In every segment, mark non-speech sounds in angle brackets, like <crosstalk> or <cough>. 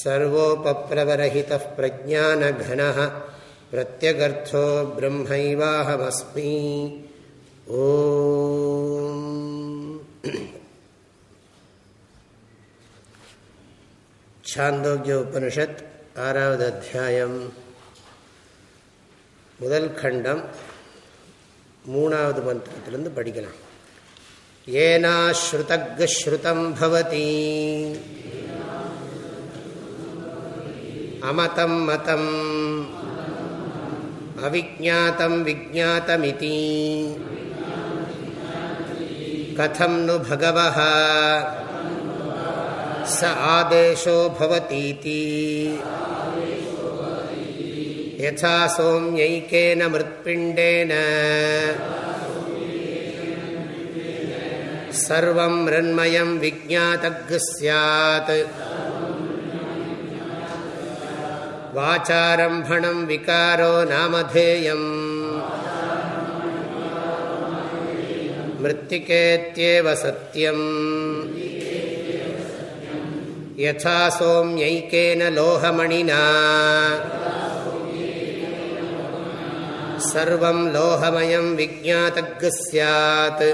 सर्वोपप्लवरहितः प्रज्ञानघनः प्रत्यगर्थो ब्रह्मैवाहमस्मि ओ சாந்தோக்கிய உபனிஷத் ஆறாவது அத்தியாயம் முதல் கண்டம் மூணாவது மந்திரத்திலிருந்து படிக்கலாம் ஏனாஸ்ருதக்ஸ்ருதம் பவதி அமதம் மதம் அவிஜாத்தம் விஜாத்தமிதி கதம் நு பகவ ச ஆதேஷோ பவதீதி யதா சோம்யைக்கேன மிருத்பிண்டேன सर्वं मृण्मयं विज्ञातज्ञ स्यात् वाचारम्भणं विकारो नामधेयम् मृत्तिकेत्येव सत्यम् यथा सोम्यैकेन लोहमणिना सर्वं लोहमयं विज्ञातग् स्यात्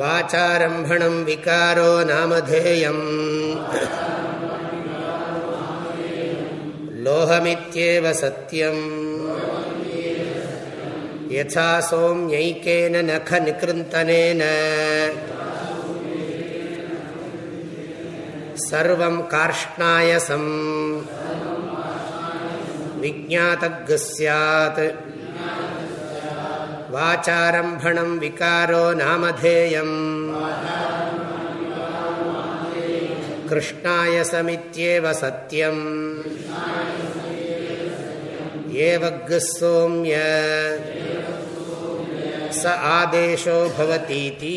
वाचारम्भणं विकारो नामधेयम् लोहमित्येव सत्यम् यथा सोम्यैकेन नखनिकृन्तनेन सर्वं कार्ष्णायसम् विज्ञातग् स्यात् वाचारम्भणं विकारो नामधेयम् कृष्णायसमित्येव सत्यम् एवग् सोम्य स आदेशो भवतीति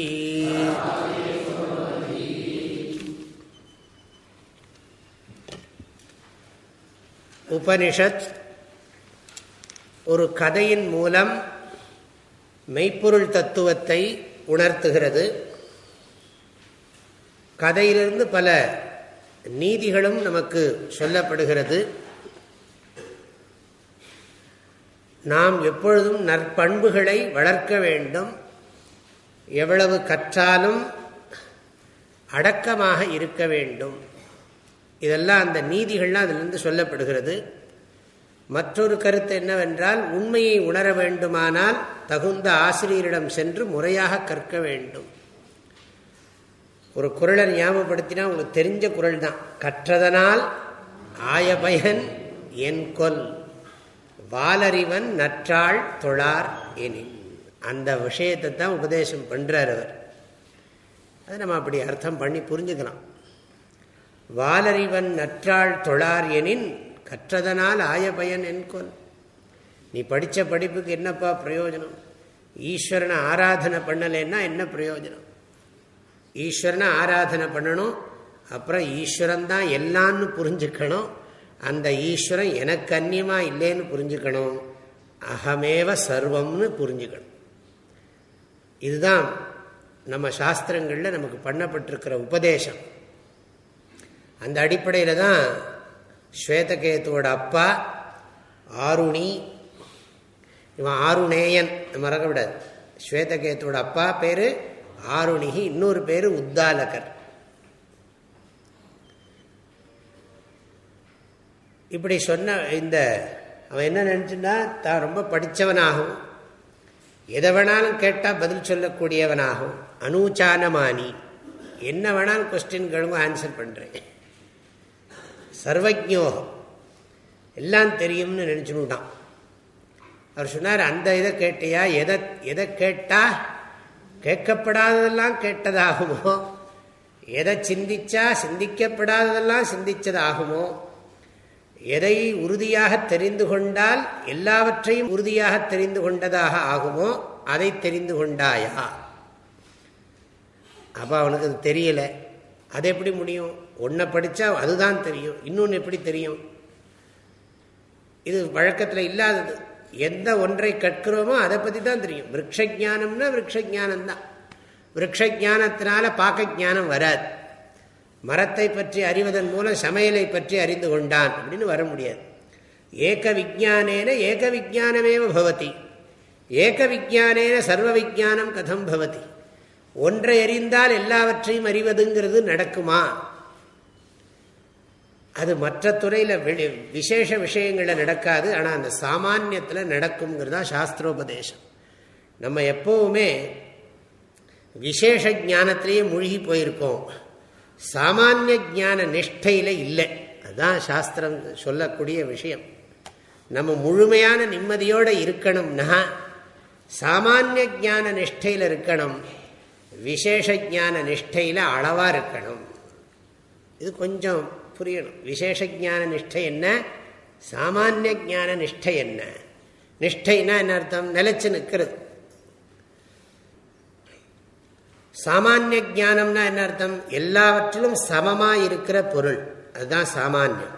உபனிஷத் ஒரு கதையின் மூலம் மெய்ப்பொருள் தத்துவத்தை உணர்த்துகிறது கதையிலிருந்து பல நீதிகளும் நமக்கு சொல்லப்படுகிறது. நாம் எப்பொழுதும் நற்பண்புகளை வளர்க்க வேண்டும். எவ்வளவு கற்றாலும் அடக்கமாக இருக்க வேண்டும். இதெல்லாம் அந்த நீதிகள்லாம் அதிலிருந்து சொல்லப்படுகிறது. மற்றொரு கருத்து என்னவென்றால் உண்மையை உணர வேண்டுமானால் தகுந்த ஆசிரியரிடம் சென்று முறையாக கற்க வேண்டும். ஒரு குரலை ஞாபகப்படுத்தினா உங்களுக்கு தெரிஞ்ச குரல் தான் கற்றதனால் ஆயபயன் என் கொல். வாலறிவன் நற்றாள் தொழார் எனின். அந்த விஷயத்தை தான் உபதேசம் பண்ணுறார் அவர். அதை நம்ம அப்படி அர்த்தம் பண்ணி புரிஞ்சுக்கலாம். வாலறிவன் நற்றாள் தொழார் எனின் கற்றதனால் ஆயபயன் என்கொல் நீ படித்த படிப்புக்கு என்னப்பா பிரயோஜனம்? ஈஸ்வரனை ஆராதனை பண்ணலைன்னா என்ன பிரயோஜனம்? ஈஸ்வரனை ஆராதனை பண்ணணும். அப்புறம் ஈஸ்வரன் தான் எல்லான்னு புரிஞ்சுக்கணும். அந்த ஈஸ்வரன் எனக்கு அந்நியமாக இல்லைன்னு புரிஞ்சுக்கணும். அகமேவ சர்வம்னு புரிஞ்சுக்கணும். இதுதான் நம்ம சாஸ்திரங்களில் நமக்கு பண்ணப்பட்டிருக்கிற உபதேசம். அந்த அடிப்படையில் தான் ஸ்வேதகேத்துவோட அப்பா ஆருணி இவன் ஆருணேயன் மறக்கக்கூடாது. ஸ்வேதகேத்துவோட அப்பா பேர் ஆருணிகி இன்னொரு பேர் உத்தாலகர். இப்படி சொன்ன இந்த அவன் என்ன நினச்சுன்னா தான் ரொம்ப படித்தவனாகும் எதை வேணாலும் கேட்டால் பதில் சொல்லக்கூடியவனாகும் அனூச்சானமானி. என்ன வேணாலும் கொஸ்டின்களும் ஆன்சர் பண்ணுறேன் சர்வஜோகம் எல்லாம் தெரியும்னு நினச்சுட்டான் அவர் சொன்னார் அந்த இதை கேட்டியா? எதை எதை கேட்டால் கேட்கப்படாததெல்லாம் கேட்டதாகுமோ? எதை சிந்திச்சா சிந்திக்கப்படாததெல்லாம் சிந்திச்சதாகுமோ? எதை உறுதியாக தெரிந்து கொண்டால் எல்லாவற்றையும் உறுதியாக தெரிந்து கொண்டதாக ஆகுமோ? அதை தெரிந்து கொண்டாயா? அப்போ அவனுக்கு அது தெரியல. அது எப்படி முடியும்? ஒன்றை படித்தா அதுதான் தெரியும். இன்னொன்று எப்படி தெரியும்? இது வழக்கத்தில் இல்லாதது. எந்த ஒன்றை கற்கிறோமோ அதை பற்றி தான் தெரியும். விரக்ஷானம்னா விரக்ஷானம் தான் விரக்ஷானத்தினால பாக்க ஜானம் வராது. மரத்தை பற்றி அறிவதன் மூலம் சமையலை பற்றி அறிந்து கொண்டான் அப்படின்னு வர முடியாது. ஏக விஜானேன ஏக விஜானமேவ பவதி. ஏக விஜானேன சர்வ விஜானம் கதம் பவதி. ஒன்றை அறிந்தால் எல்லாவற்றையும் அறிவதுங்கிறது நடக்குமா? அது மற்ற துறையில் விசேஷ விஷயங்களில் நடக்காது. ஆனால் அந்த சாமானியத்தில் நடக்குங்கிறதா சாஸ்திரோபதேசம். நம்ம எப்போவுமே விசேஷ ஜானத்திலேயே மூழ்கி போயிருக்கோம். சாமானிய ஜான நிஷ்டையில் இல்லை. அதுதான் சாஸ்திரம் சொல்லக்கூடிய விஷயம். நம்ம முழுமையான நிம்மதியோடு இருக்கணும்னா சாமானிய ஜான நிஷ்டையில் இருக்கணும். விசேஷ ஜான நிஷ்டையில் அளவாக இருக்கணும். இது கொஞ்சம் புரியணும். விசேஷ ஜான நிஷ்டை என்ன சாமானிய ஜான நிஷ்டை என்ன நிஷ்டைனா என்ன அர்த்தம்? நிலைச்சு நிற்கிறது. சாமானிய ஜானம்னா என்ன அர்த்தம்? எல்லாவற்றிலும் சமமாக இருக்கிற பொருள். அதுதான் சாமானியம்.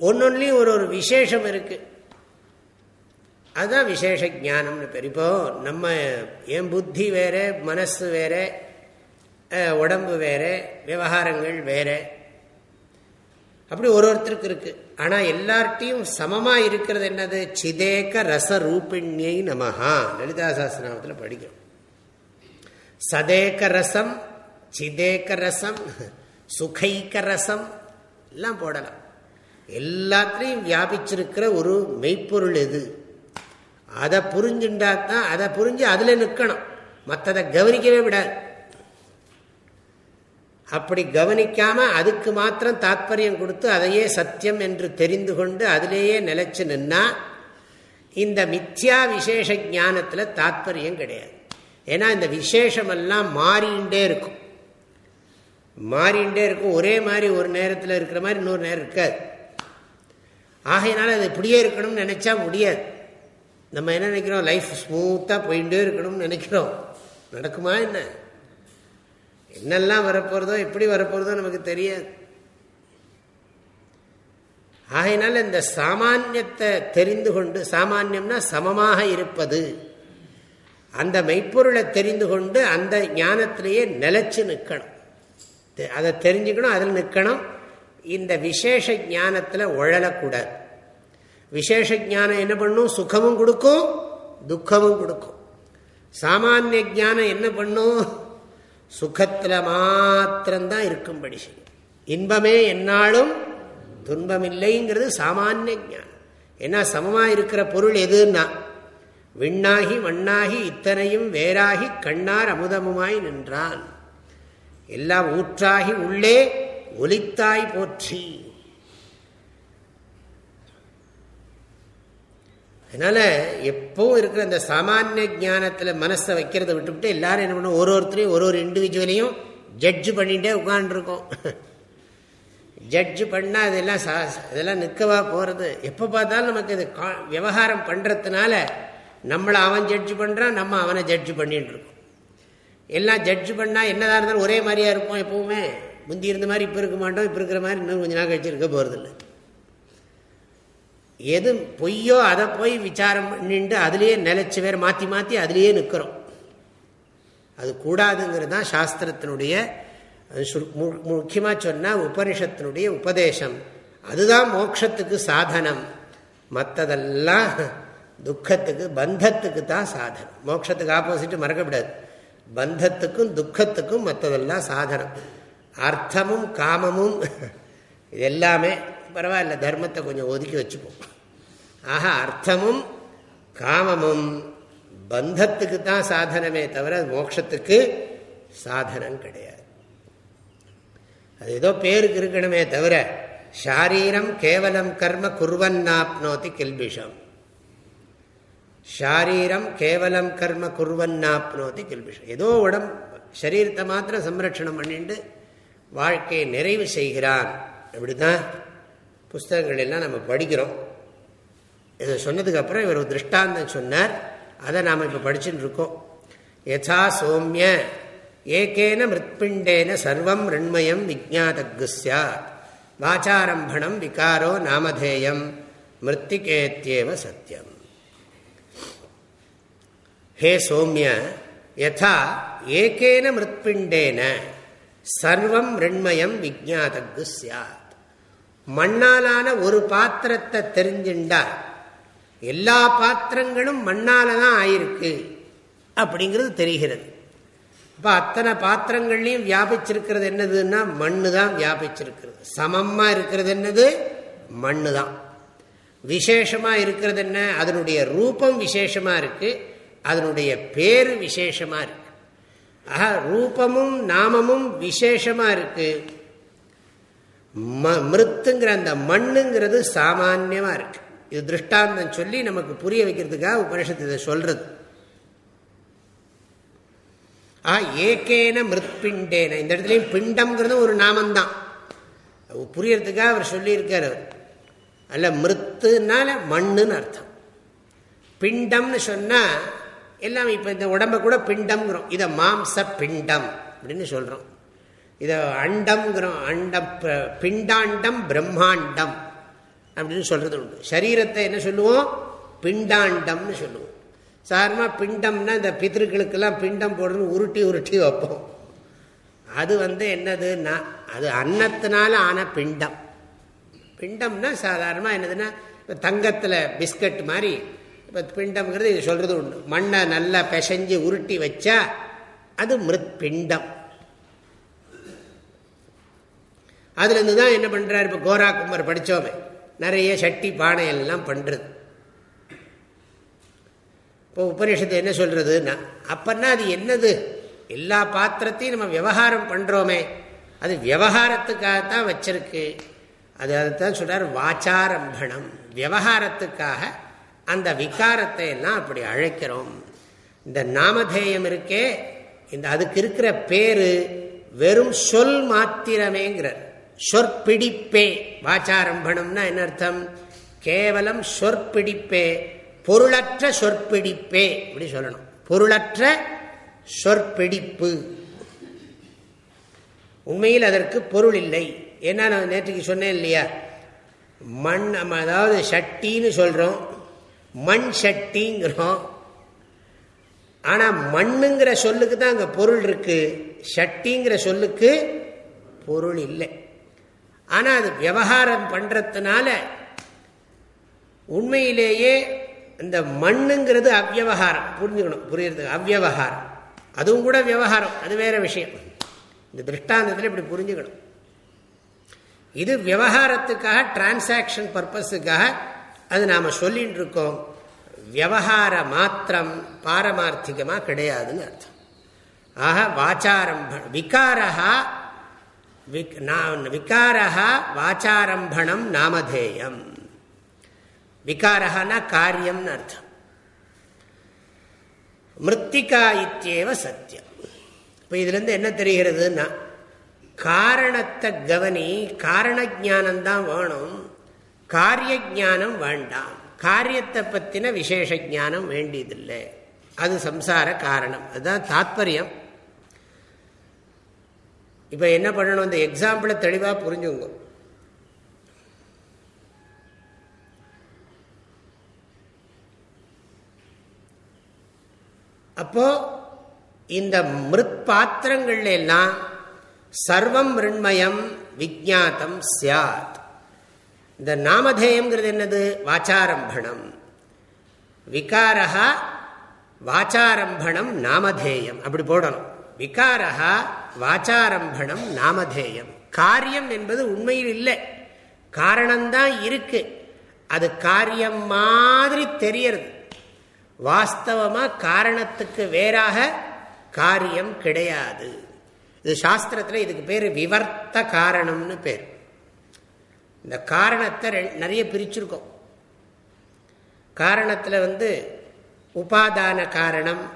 ஒன்னொன்னுலையும் ஒரு ஒரு விசேஷம் இருக்கு. அதுதான் விசேஷ ஜானம்னு பேர். இப்போ நம்ம என் புத்தி வேற மனசு வேற உடம்பு வேறு விவகாரங்கள் வேறு. அப்படி ஒரு ஒருத்தருக்கு இருக்கு. ஆனால் எல்லார்ட்டையும் சமமாக இருக்கிறது என்னது? சிதேக ரச ரூபிணியை நமஹா. லலிதா சாஸ்திரநாமத்தில் படிக்கிறோம். சதேக ரசம் சிதேக ரசம் சுகைக்க ரசம் எல்லாம் போடலாம். எல்லாத்திலையும் வியாபிச்சிருக்கிற ஒரு மெய்ப்பொருள் எது? அதை புரிஞ்சுண்டா தான் அதை புரிஞ்சு அதில் நிற்கணும் மற்றதை கவனிக்கவே விடாது. அப்படி கவனிக்காம அதுக்கு மாத்திரம் தாத்பரியம் கொடுத்து அதையே சத்தியம் என்று தெரிந்து கொண்டு அதிலேயே நிலைச்சு நின்னா இந்த மித்யா விசேஷ ஞானத்தில் தாத்பரியம் கிடையாது. ஏன்னா இந்த விசேஷமெல்லாம் மாறிண்டே இருக்கும். மாறிண்டே இருக்கும். ஒரே மாதிரி ஒரு நேரத்தில் இருக்கிற மாதிரி இன்னொரு நேரம் இருக்காது. ஆகையினால அது இப்படியே இருக்கணும்னு நினைச்சா முடியாது. நம்ம என்ன நினைக்கிறோம்? லைஃப் ஸ்மூத்தாக போயிட்டே இருக்கணும்னு நினைக்கிறோம். நடக்குமா என்ன? என்னெல்லாம் வரப்போகிறதோ எப்படி வரப்போகிறதோ நமக்கு தெரியாது. ஆகையினால இந்த சாமானியத்தை தெரிந்து கொண்டு சாமானியம்னா சமமாக இருப்பது. அந்த மெய்ப்பொருளை தெரிந்து கொண்டு அந்த ஞானத்திலேயே நிலச்சி நிற்கணும். அதை தெரிஞ்சுக்கணும் அதில் நிற்கணும். இந்த விசேஷ ஞானத்தில் உழலக்கூடாது. விசேஷ ஞானம் என்ன பண்ணும்? சுகமும் கொடுக்கும் துக்கமும் கொடுக்கும். சாமானிய ஜானம் என்ன பண்ணும்? சுகத்தில் மாத்திரம்தான் இருக்கும்படி செய்யும். இன்பமே என்னாலும் துன்பமில்லைங்கிறது சாமானிய ஜானம் ஏன்னா சமமாக இருக்கிற பொருள் எதுன்னா விண்ணாகி மண்ணாகி இத்தனையும் வேறாகி கண்ணார் அமுதமுமாய் நின்றான். எல்லாம் ஊற்றாகி உள்ளே ஒலித்தாய் போற்றி. அதனால எப்பவும் இருக்கிற இந்த சாமானிய ஜானத்தில் மனசை வைக்கிறத விட்டுவிட்டு எல்லாரும் என்ன பண்ணுவோம் ஒரு ஒருத்தரையும் ஒரு ஒரு இண்டிவிஜுவலையும் ஜட்ஜு பண்ணிகிட்டே உட்காந்துருக்கோம் ஜட்ஜு <laughs> பண்ணால் அதெல்லாம் சா இதெல்லாம் நிற்கவா போகிறது எப்போ பார்த்தாலும் நமக்கு இது விவகாரம் பண்ணுறதுனால நம்மளை அவன் ஜட்ஜு பண்ணுறான் நம்ம அவனை ஜட்ஜு பண்ணிட்டு இருக்கோம். எல்லாம் ஜட்ஜு பண்ணால் என்னதான் இருந்தாலும் ஒரே மாதிரியாக இருப்போம் எப்போவுமே. முந்தி இருந்த மாதிரி இப்போ இருக்க மாட்டோம் இப்போ இருக்கிற மாதிரி இன்னும் கொஞ்சம் நாள் கழிச்சு இருக்க போகிறதில்லை எது பொய்யோ அதை போய் விசாரம் பண்ணிட்டு அதுலேயே நிலச்சி வேறு மாற்றி மாற்றி அதுலேயே நிற்கிறோம். அது கூடாதுங்கிறது தான் சாஸ்திரத்தினுடைய முக்கியமாக சொன்னால் உபனிஷத்தினுடைய உபதேசம். அதுதான் மோட்சத்துக்கு சாதனம். மற்றதெல்லாம் துக்கத்துக்கு பந்தத்துக்கு தான் சாதனம். மோட்சத்துக்கு ஆப்போசிட் மறக்கப்படாது பந்தத்துக்கும் துக்கத்துக்கும் மற்றதெல்லாம் சாதனம். அர்த்தமும் காமமும் <laughs> இது எல்லாமே பரவாயில்ல தர்மத்தை கொஞ்சம் ஒதுக்கி வச்சுப்போம் ஆக அர்த்தமும் காமமும் பந்தத்துக்கு தான் சாதனமே தவிர மோட்சத்துக்கு சாதனம் கிடையாது. அது ஏதோ பேருக்கு இருக்கணுமே தவிர ஷாரீரம் கேவலம் கர்ம குர்வன்னாப்னோதி கில்பிஷம். ஷாரீரம் கேவலம் கர்ம குர்வன்னாப்னோதி கில்பிஷம். ஏதோ உடம் சரீரத்தை மாத்திரம் சம்ரட்சணம் பண்ணிட்டு வாழ்க்கையை நிறைவு செய்கிறான். அப்படிதான் புஸ்தகங்கள் எல்லாம் நம்ம படிக்கிறோம். இதை சொன்னதுக்கு அப்புறம் இவர் ஒரு திருஷ்டாந்தம் சொன்னார். அதை நாம் இப்போ படிச்சுட்டு இருக்கோம். யசா சோமிய ஏகேன மிருத்பிண்டேன சர்வம் ரிண்மயம் விஜாதகு சாத் வாச்சாரம்பணம் விகாரோ நாமதேயம் மிருத்திகேத்தியேவ சத்தியம் ஹே சோமிய யதா ஏகேன மிருத்பிண்டேன சர்வம் ரிண்மயம் விஜாதகு சாத் மண்ணாலான ஒரு பாத்திரத்தை தெரிஞ்சுண்டார். எல்லா பாத்திரங்களும் மண்ணால தான் ஆயிருக்கு அப்படிங்கிறது தெரிகிறது. இப்போ அத்தனை பாத்திரங்கள்லையும் வியாபிச்சிருக்கிறது என்னதுன்னா மண்ணு தான் வியாபிச்சிருக்கிறது. சமமாக இருக்கிறது என்னது? மண்ணு தான். விசேஷமாக இருக்கிறது என்ன? அதனுடைய ரூபம் விசேஷமாக இருக்கு. அதனுடைய பேரு விசேஷமாக இருக்கு. ஆஹா ரூபமும் நாமமும் விசேஷமாக ம மிருத்துங்கிற அந்த மண்ணுங்கிறது சாமான்யமாக இருக்கு. இது திருஷ்டாந்தம் சொல்லி நமக்கு புரிய வைக்கிறதுக்காக உபனிஷத்து இதை சொல்றது. ஆ ஏகேன மிருத்பிண்டேன. இந்த இடத்துலையும் பிண்டம்ங்கிறது ஒரு நாமந்தான். புரியறதுக்காக அவர் சொல்லியிருக்கார். அவர் அல்ல மிருத்துனால மண்ணுன்னு அர்த்தம். பிண்டம்னு சொன்னால் எல்லாம் இப்போ இந்த உடம்பை கூட பிண்டம்ங்கிறோம். இதை மாம்ச பிண்டம் அப்படின்னு சொல்கிறோம் இதை அண்டம்ங்கிறோம். அண்டம் பிண்டாண்டம் பிரம்மாண்டம் அப்படின்னு சொல்கிறது உண்டு. சரீரத்தை என்ன சொல்லுவோம்? பிண்டாண்டம்னு சொல்லுவோம். சாதாரணமாக பிண்டம்னா இந்த பித்திருக்களுக்கெல்லாம் பிண்டம் போடுறது உருட்டி உருட்டி வைப்போம். அது வந்து என்னதுன்னா அது அன்னத்தினால ஆன பிண்டம். பிண்டம்னா சாதாரணமாக என்னதுன்னா இப்போ தங்கத்தில் பிஸ்கட் மாதிரி இப்போ பிண்டம்ங்கிறது இது சொல்கிறது உண்டு. மண்ணை நல்லா பிசைஞ்சு உருட்டி வச்சா அது மிருத் பிண்டம். அதுலேருந்து தான் என்ன பண்ணுறாரு இப்போ கோரா கும்பர் படித்தோமே நிறைய சட்டி பானை எல்லாம் பண்ணுறது இப்போ உபநிஷத்து என்ன சொல்கிறதுன்னா அப்பன்னா அது என்னது? எல்லா பாத்திரத்தையும் நம்ம விவகாரம் பண்ணுறோமே அது விவகாரத்துக்காகத்தான் வச்சிருக்கு. அது அதுதான் சொல்கிறார் வாச்சாரம்பணம். விவகாரத்துக்காக அந்த விகாரத்தை எல்லாம் அப்படி அழைக்கிறோம். இந்த நாமதேயம் இருக்கே இந்த அதுக்கு இருக்கிற பேரு வெறும் சொல் மாத்திரமேங்கிறார். சொற்பிடிப்பே வாச்சாரம்பணம்னா என்ன அர்த்தம்? கேவலம் சொற்பிடிப்பே பொருளற்ற சொற்பிடிப்பே அப்படி சொல்லணும். பொருளற்ற சொற்பிடிப்பு. உண்மையில் அதற்கு பொருள் இல்லை. ஏன்னா நான் நேற்றுக்கு சொன்னேன் இல்லையா? மண் நம்ம அதாவது சட்டின்னு சொல்கிறோம் மண் சட்டிங்கிறோம். ஆனால் மண்ணுங்கிற சொல்லுக்கு தான் அங்கே பொருள் இருக்கு. சட்டிங்கிற சொல்லுக்கு பொருள் இல்லை. ஆனால் அது விவகாரம் பண்ணுறதுனால உண்மையிலேயே இந்த மண்ணுங்கிறது அவ்வகாரம் புரிஞ்சுக்கணும் புரியறதுக்கு அவ்வகாரம் அதுவும் கூட விவகாரம் அது வேற விஷயம். இந்த திருஷ்டாந்தத்தில் இப்படி புரிஞ்சுக்கணும். இது விவகாரத்துக்காக டிரான்சாக்ஷன் பர்பஸுக்காக அது நாம் சொல்லிகிட்டு இருக்கோம். விவகார மாத்திரம் பாரமார்த்திகமாக கிடையாதுன்னு அர்த்தம். ஆக வாச்சாரம்ப விகாரா விகாரா வாச்சாரம்பணம் நாமதேயம். விகாரஹானா காரியம்னு அர்த்தம். மிருத்திகா இத்தியேவ சத்தியம் இப்போ இதுலேருந்து என்ன தெரிகிறதுனா காரணத்தை கவனி காரண ஜானந்தான் வேணும் காரிய ஜானம் வேண்டாம். காரியத்தை பற்றின விசேஷ ஜானம் வேண்டியதில்லை. அது சம்சார காரணம். அதுதான் தாத்பரியம். இப்போ என்ன பண்ணணும்? இந்த எக்ஸாம்பிளை தெளிவாக புரிஞ்சுங்க அப்போ இந்த மிருத் பாத்திரங்கள்ல எல்லாம் சர்வம் மிருண்மயம் விஜாத்தம் சியாத் இந்த நாமதேயம்ங்கிறது என்னது? வாச்சாரம்பணம். விகாரா வாச்சாரம்பணம் நாமதேயம். அப்படி போடணும். விகாரா வாச்சாரம்பணம் நாமதேயம். காரியம் என்பது உண்மையில் இல்லை. காரணம்தான் இருக்கு. அது காரியம் மாதிரி தெரியறது. வாஸ்தவமா காரணத்துக்கு வேறாக காரியம் கிடையாது. இது சாஸ்திரத்தில் இதுக்கு பேர் விவர்த்த காரணம்னு பேர். இந்த காரணத்தை நிறைய பிரிச்சிருக்கோம். காரணத்தில் வந்து உபாதான காரணம்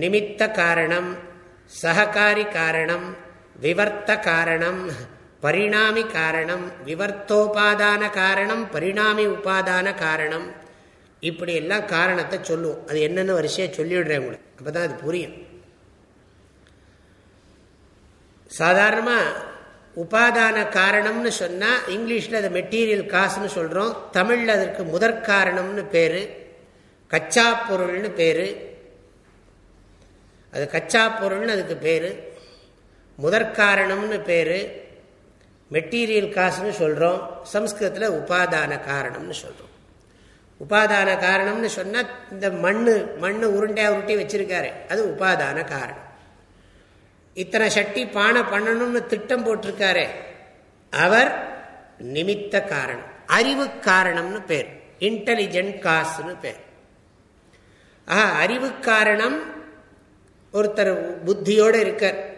நிமித்த காரணம் சககாரி காரணம் விவர்த்த காரணம் பரிணாமி காரணம் விவர்த்தோபாதான காரணம் பரிணாமி உபாதான காரணம். இப்படி எல்லாம் காரணத்தை சொல்லுவோம். அது என்னென்ன வரிசையாக சொல்லிவிடுறேன் உங்களுக்கு. அப்போ தான் அது புரியும். சாதாரணமாக உபாதான காரணம்னு சொன்னால் இங்கிலீஷில் அது மெட்டீரியல் காசுன்னு சொல்கிறோம் தமிழில் அதற்கு முதற்காரணம்னு பேர் கச்சா பொருள்னு பேர் அது கச்சா பொருள்னு அதுக்கு பேர். முதற்காரணம்னு பேர். மெட்டீரியல் காசுன்னு சொல்கிறோம் சம்ஸ்கிருதத்தில் உபாதான காரணம்னு சொல்கிறோம் உபாதான காரணம்னு சொன்னால் இந்த மண் மண் உருண்டையாக உருட்டி வச்சிருக்காரு. அது உபாதான காரணம். இத்தனை சட்டி பானை பண்ணணும்னு திட்டம் போட்டிருக்காரு. அவர் நிமித்த காரணம். அறிவு காரணம்னு பேர். இன்டெலிஜென்ட் காசுன்னு பேர். ஆஹா அறிவு காரணம் ஒருத்தர் புத்தியோடு இருக்கார்.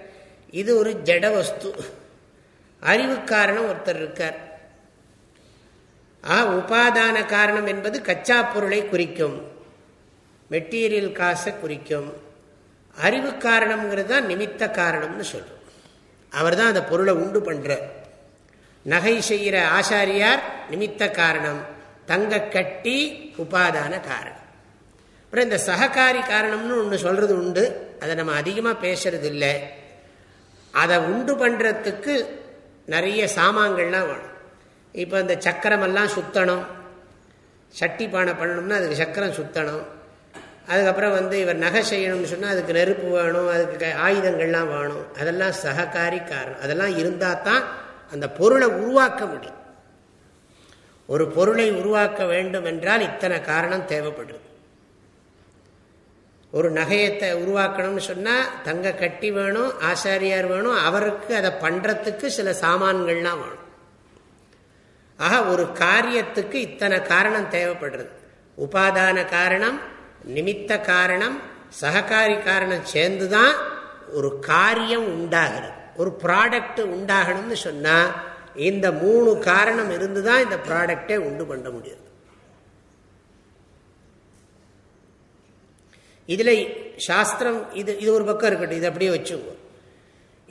இது ஒரு ஜட வஸ்து. அறிவு காரணம் ஒருத்தர் இருக்கார். ஆ உபாதான காரணம் என்பது கச்சா பொருளை குறிக்கும். மெட்டீரியல் காசை குறிக்கும். அறிவு காரணம்ங்கிறது தான் நிமித்த காரணம்னு சொல்றோம். அவர் தான் அந்த பொருளை உண்டு பண்ணுறார் நகை செய்கிற ஆசாரியார் நிமித்த காரணம். தங்க கட்டி உபாதான காரணம். அப்புறம் இந்த சககாரி காரணம்னு ஒன்று சொல்றது உண்டு. அதை நம்ம அதிகமாக பேசுறது இல்லை அதை உண்டு பண்ணுறதுக்கு நிறைய சாமான்கள்லாம் வேணும். இப்போ இந்த சக்கரமெல்லாம் சுத்தணும். சட்டி பானை பண்ணணும்னா அதுக்கு சக்கரம் சுத்தணும். அதுக்கப்புறம் வந்து இவர் நகை செய்யணும்னு சொன்னால் அதுக்கு நெருப்பு வேணும் அதுக்கு ஆயுதங்கள்லாம் வேணும். அதெல்லாம் சககாரி காரணம். அதெல்லாம் இருந்தால் தான் அந்த பொருளை உருவாக்க முடியும். ஒரு பொருளை உருவாக்க வேண்டும் என்றால் இத்தனை காரணம் தேவைப்படுது. ஒரு நகையத்தை உருவாக்கணும்னு சொன்னால் தங்க கட்டி வேணும் ஆசாரியார் வேணும் அவருக்கு அதை பண்ணுறதுக்கு சில சாமான்கள்லாம் வேணும். ஆக ஒரு காரியத்துக்கு இத்தனை காரணம் தேவைப்படுறது. உபாதான காரணம் நிமித்த காரணம் சககாரி காரணம் சேர்ந்து தான் ஒரு காரியம் உண்டாகிறது. ஒரு ப்ராடக்ட் உண்டாகணும்னு சொன்னால் இந்த மூணு காரணம் இருந்து தான் இந்த ப்ராடக்டே உண்டு பண்ண முடியும். இதில் சாஸ்திரம் இது இது ஒரு பக்கம் இருக்கட்டும் இது அப்படியே வச்சுக்கோ.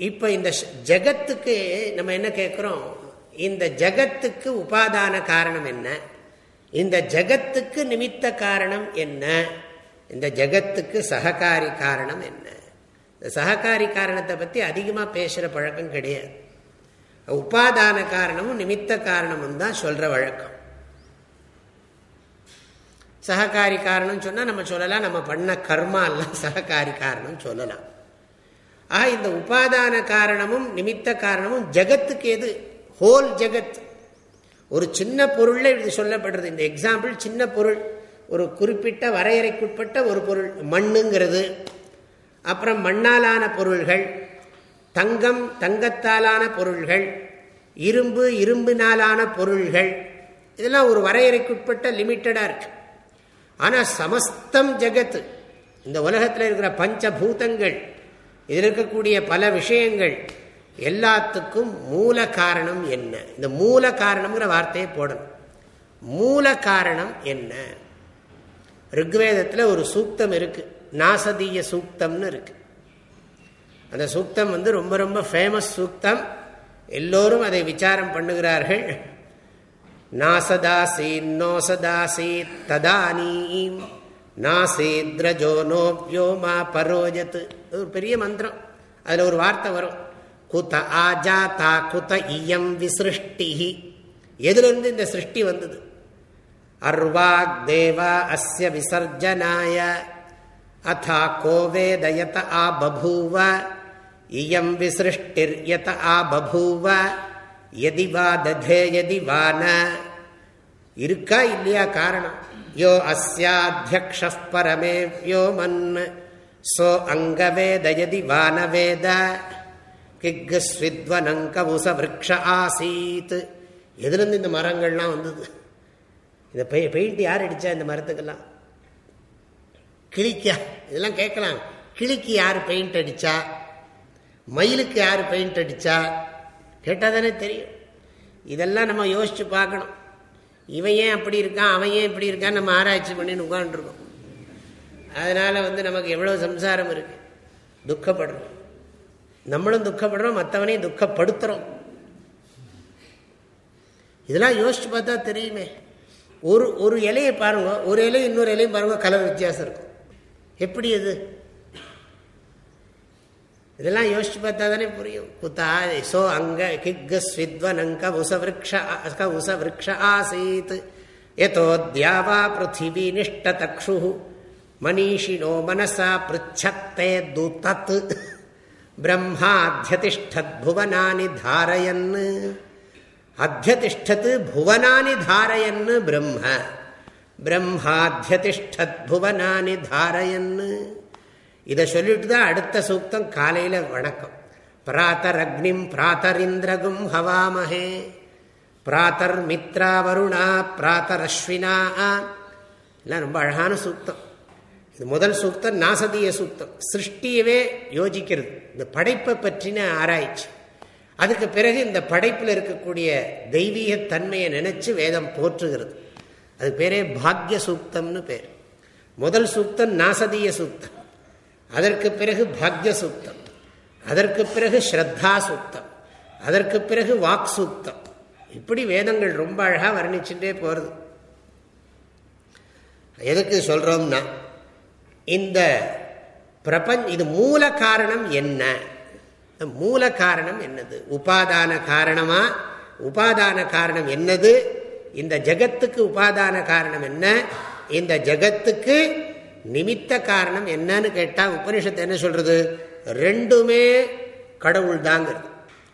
இப்போ இந்த ஜகத்துக்கு நம்ம என்ன கேட்குறோம் இந்த ஜகத்துக்கு உபாதான காரணம் என்ன? இந்த ஜகத்துக்கு நிமித்த காரணம் என்ன? இந்த ஜகத்துக்கு சககாரி காரணம் என்ன? இந்த சககாரி காரணத்தை பற்றி அதிகமாக பேசுகிற பழக்கம் கிடையாது. உபாதான காரணமும் நிமித்த காரணமும் தான் சொல்கிற வழக்கம். சககாரி காரணம் சொன்னால் நம்ம சொல்லலாம் நம்ம பண்ண கர்மா எல்லாம் சககாரி காரணம் சொல்லலாம். ஆக இந்த உபாதான காரணமும் நிமித்த காரணமும் ஜகத்துக்கு எது? ஹோல் ஜெகத். ஒரு சின்ன பொருளில் இது சொல்லப்படுறது. இந்த எக்ஸாம்பிள் சின்ன பொருள் ஒரு குறிப்பிட்ட வரையறைக்குட்பட்ட ஒரு பொருள் மண்ணுங்கிறது. அப்புறம் மண்ணாலான பொருள்கள் தங்கம் தங்கத்தாலான பொருள்கள் இரும்பு இரும்பினாலான பொருள்கள். இதெல்லாம் ஒரு வரையறைக்குட்பட்ட லிமிட்டடாக இருக்குது ஆனால் சமஸ்தம் ஜெகத். இந்த உலகத்தில் இருக்கிற பஞ்சபூதங்கள் இதில் இருக்கக்கூடிய பல விஷயங்கள் எல்லாத்துக்கும் மூல காரணம் என்ன? இந்த மூல காரணம்ங்கிற வார்த்தையை போடணும். மூல காரணம் என்ன? ருக்வேதத்தில் ஒரு சூக்தம் இருக்கு. நாசதீய சூக்தம்னு இருக்கு. அந்த சூக்தம் வந்து ரொம்ப ரொம்ப ஃபேமஸ் சூக்தம். எல்லோரும் அதை விசாரம் பண்ணுகிறார்கள். நாசதாசீன் நோசதாசீத் ததானீம் நாசீத்ரஜோ நோப்யோமா பரோஜத் ஒரு பெரிய மந்திரம். அதில் ஒரு வார்த்தை வரும். குத ஆஜாத்தா குத இயம் விசிருஷ்டி எதுலேருந்து இந்த சிருஷ்டி வந்தது? அர்வாக் தேவா அஸ்ய விசர்ஜனாய அத்தா கோவேதயத ஆ பபூவ இயம் விசிருஷ்டிர் யத ஆ பபூவ எதி வா ததே எதி வான. இருக்கா இல்லையா காரணம்? யோ அஸ்யாத்தியக்ஷ பரமே யோ மன். சோ அங்கவேத எதி வானவேத. கிக்ஸ்வித்வனங்கவுச விரக்ஷ ஆசீத். எதுலேருந்து இந்த மரங்கள்லாம் வந்தது? இந்த பெயி பெயிண்ட் யார் அடித்தா இந்த மரத்துக்கெல்லாம்? கிளிக்கா? இதெல்லாம் கேட்கலாம். கிளிக்கு யார் பெயிண்ட் அடித்தா மயிலுக்கு யார் பெயிண்ட் அடித்தா கேட்டால் தானே தெரியும். இதெல்லாம் நம்ம யோசித்து பார்க்கணும். இவன் ஏன் அப்படி இருக்கான் அவன் ஏன் இப்படி இருக்கான்னு நம்ம ஆராய்ச்சி பண்ணின்னு உட்காந்துருக்கோம் அதனால் வந்து நமக்கு எவ்வளோ சம்சாரம் இருக்குது துக்கப்படுறோம். நம்மளும் துக்கப்படுறோம் மற்றவனையும் துக்கப்படுத்துகிறோம் இதெல்லாம் யோசிச்சு பார்த்தா தெரியுமே. ஒரு ஒரு இலையை பாருங்கள் ஒரு இலையும் இன்னொரு இலையும் பாருங்க கலர் வித்தியாசம் இருக்கும். எப்படி அது இதெல்லாம் யோசிச்சு பார்த்தா தானே புரியும் குத்தா சோ அங்க கிக் ஸ்வித்வனங்க உசவிருக்ஷ உசவிருக்ஷ ஆசீத் எதோத்யாவா பிருத்திவி நிஷ்ட தக்ஷு மனிஷினோ மனசா பிருச்சத்தே துதத் பிரம்மா அத்தியதிஷ்டத் புவனானி தாரயன் அத்தியதிஷ்டத்து புவனானி தாரயன் பிரம்ம பிரம்மாத்தியதிஷ்டத் புவனானி தாரயன்னு இதை சொல்லிட்டு தான் அடுத்த சூக்தம் காலையில் வணக்கம். பிராத்தர் அக்னிம் பிராத்தரிந்திரகும் ஹவாமஹே. பிராத்தர் மித்ரா வருணா பிராத்தர் அஸ்வினா எல்லாம் ரொம்ப அழகான சூக்தம். இது முதல் சூக்தம் நாசதீய சூக்தம். சிருஷ்டியவே யோசிக்கிறது இந்த படைப்பை பற்றின ஆராய்ச்சி. அதுக்கு பிறகு இந்த படைப்பில் இருக்கக்கூடிய தெய்வீக தன்மையை நினைச்சு வேதம் போற்றுகிறது. அது பேரே பாக்ய சூக்தம்னு பேர். முதல் சூக்தம் நாசதீய சூக்தம். அதற்கு பிறகு பாக்ய சூக்தம் அதற்கு பிறகு ஸ்ரத்தா சூக்தம் அதற்கு பிறகு வாக் சூக்தம் இப்படி வேதங்கள் ரொம்ப அழகாக வர்ணிச்சுட்டே போகிறது எதுக்கு சொல்கிறோம்னா இந்த பிரபஞ்ச இது மூல காரணம் என்ன? மூல காரணம் என்னது? உபாதான காரணமா? உபாதான காரணம் என்னது? இந்த ஜகத்துக்கு உபாதான காரணம் என்ன? இந்த ஜகத்துக்கு நிமித்த காரணம் என்னன்னு கேட்டால் உபனிஷத்து என்ன சொல்கிறது ரெண்டுமே கடவுள் தாங்கிறது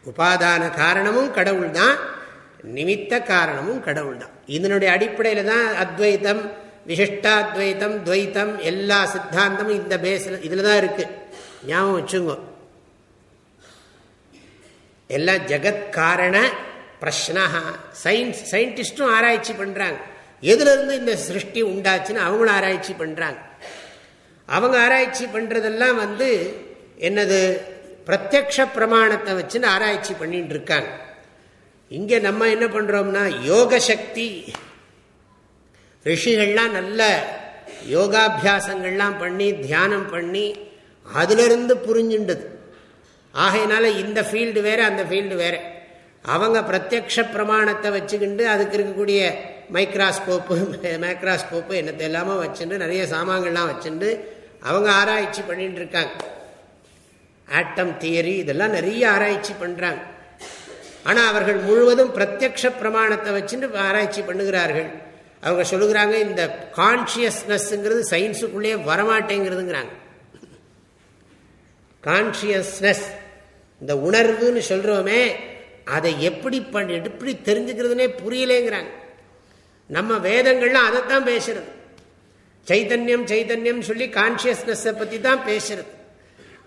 உபாதான காரணமும் கடவுள் தான் நிமித்த காரணமும் கடவுள் தான் இதனுடைய அடிப்படையில் தான் அத்வைத்தம் விசிஷ்டாத்வைத்தம் துவைத்தம் எல்லா சித்தாந்தமும் இந்த பேஸில் இதில் தான் இருக்குது ஞாபகம் வச்சுங்கோ. எல்லாம் ஜெகத்காரண பிரஷ்னா சயின்ஸ் சயின்டிஸ்டும் ஆராய்ச்சி பண்ணுறாங்க எதுலேருந்து இந்த சிருஷ்டி உண்டாச்சுன்னு அவங்களும் ஆராய்ச்சி பண்ணுறாங்க அவங்க ஆராய்ச்சி பண்ணுறதெல்லாம் வந்து என்னது பிரத்யக்ஷ பிரமாணத்தை வச்சுன்னு ஆராய்ச்சி பண்ணிட்டு இருக்காங்க. இங்கே நம்ம என்ன பண்ணுறோம்னா யோக சக்தி. ரிஷிகள்லாம் நல்ல யோகாபியாசங்கள்லாம் பண்ணி தியானம் பண்ணி அதுலேருந்து புரிஞ்சுண்டது. ஆகையினால இந்த ஃபீல்டு வேறு அந்த ஃபீல்டு வேறு. அவங்க பிரத்யக்ஷ பிரமாணத்தை வச்சுக்கிண்டு அதுக்கு இருக்கக்கூடிய மைக்ராஸ்கோப்பு மேக்ராஸ்கோப்பு என்னத்தை எல்லாமே வச்சுட்டு நிறைய சாமான்கள்லாம் வச்சுட்டு அவங்க ஆராய்ச்சி பண்ணிட்டு இருக்காங்க. ஆட்டம் தியரி இதெல்லாம் நிறைய ஆராய்ச்சி பண்ணுறாங்க ஆனால் அவர்கள் முழுவதும் பிரத்யக்ஷ பிரமாணத்தை வச்சுட்டு ஆராய்ச்சி பண்ணுகிறார்கள். அவங்க சொல்லுகிறாங்க இந்த கான்ஷியஸ்னஸ்ங்கிறது சயின்ஸுக்குள்ளேயே வரமாட்டேங்கிறதுங்கிறாங்க. கான்ஷியஸ்னஸ் இந்த உணர்வுன்னு சொல்கிறோமே அதை எப்படி பண்ணி எப்படி தெரிஞ்சுக்கிறதுனே புரியலேங்கிறாங்க. நம்ம வேதங்கள்லாம் அதைத்தான் பேசுறது. சைதன்யம் சைதன்யம் சொல்லி கான்சியஸ்னஸை பற்றி தான் பேசுறது.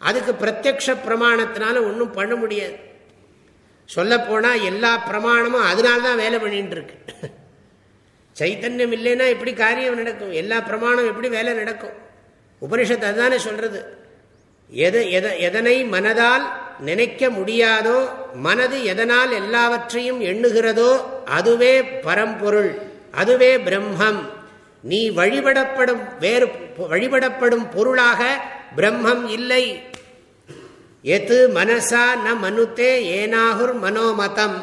அதுக்கு பிரத்யக்ஷ பிரமாணத்தினால ஒன்றும் பண்ண முடியாது. சொல்லப்போனால் எல்லா பிரமாணமும் அதனால்தான் வேலை பண்ணிட்டு இருக்கு. சைத்தன்யம் இல்லைன்னா எப்படி காரியம் நடக்கும்? எல்லா பிரமாணம் எப்படி வேலை நடக்கும்? உபனிஷத்து அதுதானே சொல்கிறது எது எத எதனை மனதால் நினைக்க முடியாதோ மனது எதனால் எல்லாவற்றையும் எண்ணுகிறதோ அதுவே பரம்பொருள் அதுவே பிரம்மம். நீ வழிபடப்படும் வேறு வழிபடப்படும் பொருளாக பிரம்மம் இல்லை. எது மனசா ந மனுத்தே ஏனாகுர் மனோமதம்.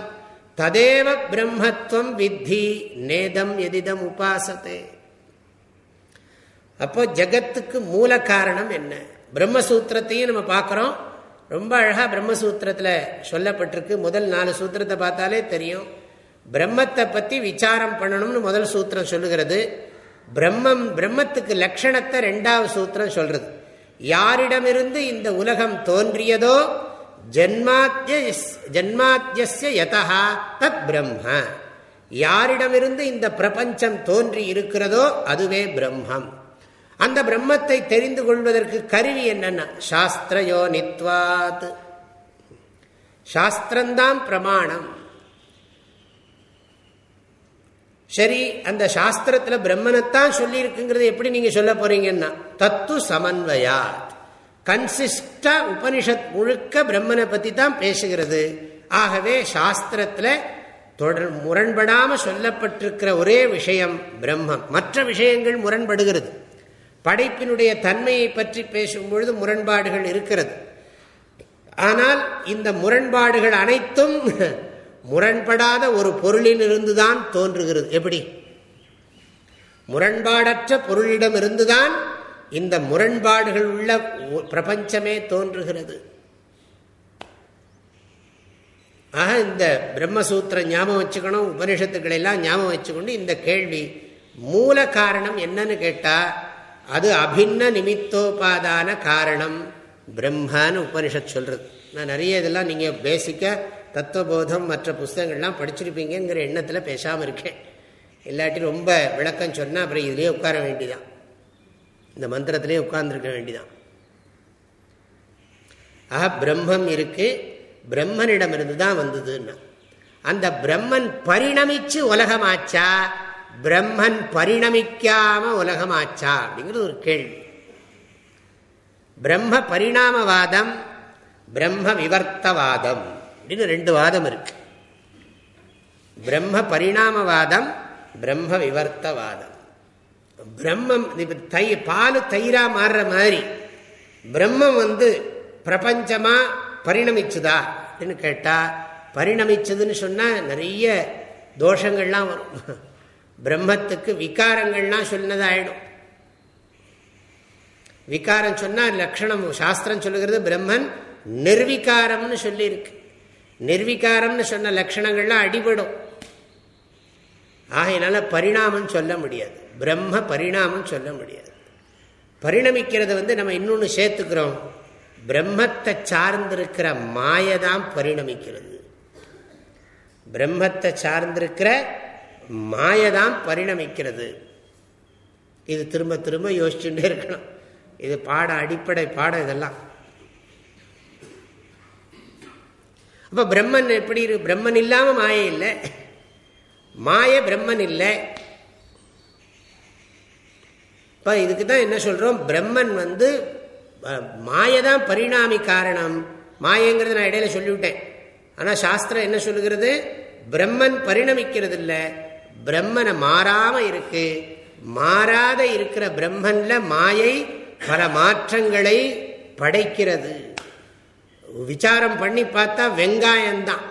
ததேவ பிரம்மத்துவம் வித்தி நேதம் எதிதம் உபாசத்தே. அப்போ ஜகத்துக்கு மூல காரணம் என்ன? பிரம்மசூத்திரத்தையும் நம்ம பார்க்குறோம். ரொம்ப அழகாக பிரம்மசூத்திரத்தில் சொல்லப்பட்டிருக்கு. முதல் நாலு சூத்திரத்தை பார்த்தாலே தெரியும். பிரம்மத்தை பற்றி விசாரம் பண்ணணும்னு முதல் சூத்திரம் சொல்லுகிறது. பிரம்மம் பிரம்மத்துக்கு லட்சணத்தை ரெண்டாவது சூத்திரம் சொல்றது. யாரிடமிருந்து இந்த உலகம் தோன்றியதோ ஜென்மாத்திய ஜென்மாத்தியஸ்ய யதா தத் பிரம்ம. யாரிடமிருந்து இந்த பிரபஞ்சம் தோன்றி இருக்கிறதோ அதுவே பிரம்மம். அந்த பிரம்மத்தை தெரிந்து கொள்வதற்கு கருவி என்னன்னா? சாஸ்திரயோ நித்வாத் சாஸ்திரம்தான் பிரமாணம். சரி அந்த சாஸ்திரத்தில் பிரம்மனைத்தான் சொல்லியிருக்குங்கிறது எப்படி நீங்க சொல்ல போறீங்கன்னா தத்து சமன்வயா. கன்சிஸ்டா உபனிஷத் முழுக்க பிரம்மனை பத்தி தான் பேசுகிறது. ஆகவே சாஸ்திரத்தில் தொடர் முரண்படாம சொல்லப்பட்டிருக்கிற ஒரே விஷயம் பிரம்மம். மற்ற விஷயங்கள் முரண்படுகிறது. படைப்பினுடைய தன்மையை பற்றி பேசும்பொழுது முரண்பாடுகள் இருக்கிறது. ஆனால் இந்த முரண்பாடுகள் அனைத்தும் <laughs> முரண்படாத ஒரு பொருளில் இருந்துதான் தோன்றுகிறது. எப்படி? முரண்பாடற்ற பொருளிடம் இருந்துதான் இந்த முரண்பாடுகள் உள்ள பிரபஞ்சமே தோன்றுகிறது. ஆக இந்த பிரம்மசூத்திரம் ஞாபகம் வச்சுக்கணும் உபனிஷத்துக்களை எல்லாம் ஞாபகம் வச்சுக்கொண்டு இந்த கேள்வி மூல காரணம் என்னன்னு கேட்டா அது அபின்ன நிமித்தோபாதான காரணம் பிரம்மான்னு உபனிஷத் சொல்றது. நான் நிறைய இதெல்லாம் நீங்க பேசிக்க தத்துவபோதம் மற்ற புஸ்தகங்கள்லாம் படிச்சிருப்பீங்கிற எண்ணத்தில் பேசாமல் இருக்கேன். இல்லாட்டி ரொம்ப விளக்கம் சொன்னால் அப்புறம் இதுலேயே உட்கார வேண்டிதான். இந்த மந்திரத்திலே உட்கார்ந்துருக்க வேண்டிதான். ஆஹா பிரம்மம் இருக்கு பிரம்மனிடமிருந்து தான் வந்ததுன்னா. அந்த பிரம்மன் பரிணமிச்சு உலகமாச்சா? பிரம்மன் பரிணமிக்காம உலகமாச்சா? அப்படிங்கிறது ஒரு கேள்வி. பிரம்ம பரிணாமவாதம் பிரம்ம விவர்த்தவாதம். அப்படின்னு ரெண்டு வாதம் இருக்கு. பிரம்ம பரிணாமவாதம் பிரம்ம விவர்த்தவாதம். பிரம்மம் தை பால் தயிரா மாறுற மாதிரி பிரம்மம் வந்து பிரபஞ்சமா பரிணமிச்சுதா அப்படின்னு கேட்டா பரிணமிச்சதுன்னு சொன்னா நிறைய தோஷங்கள்லாம் வரும். பிரம்மத்துக்கு விகாரங்கள்லாம் சொன்னதாயிடும். விகாரம் சொன்னா லக்ஷணம் சாஸ்திரம் சொல்லுகிறது பிரம்மன் நிர்விகாரம்னு சொல்லியிருக்கு. நிர்வீகாரம்னு சொன்ன லட்சணங்கள்லாம் அடிபடும். ஆகையினால பரிணாமம் சொல்ல முடியாது. பிரம்ம பரிணாமம் சொல்ல முடியாது. பரிணமிக்கிறது வந்து நம்ம இன்னொன்று சேர்த்துக்கிறோம். பிரம்மத்தை சார்ந்திருக்கிற மாயதான் பரிணமிக்கிறது. பிரம்மத்தை சார்ந்திருக்கிற மாயதான் பரிணமிக்கிறது. இது திரும்ப திரும்ப யோசிச்சுட்டே இருக்கணும். இது பாட அடிப்படை பாடம் இதெல்லாம். அப்ப பிரம்மன் எப்படி இருக்கு பிரம்மன் இல்லாம மாய இல்லை. மாய பிரம்மன் இல்லை. இப்ப இதுக்கு தான் என்ன சொல்றோம்? பிரம்மன் வந்து மாயதான் பரிணாமி காரணம். மாயங்கிறது நான் இடையில சொல்லிவிட்டேன். ஆனா சாஸ்திரம் என்ன சொல்லுகிறது? பிரம்மன் பரிணமிக்கிறது இல்லை பிரம்மனை மாறாம இருக்கு. மாறாத இருக்கிற பிரம்மன்ல மாயை பல மாற்றங்களை படைக்கிறது. விசாரம் பண்ணி பார்த்தா வெங்காயம்தான்.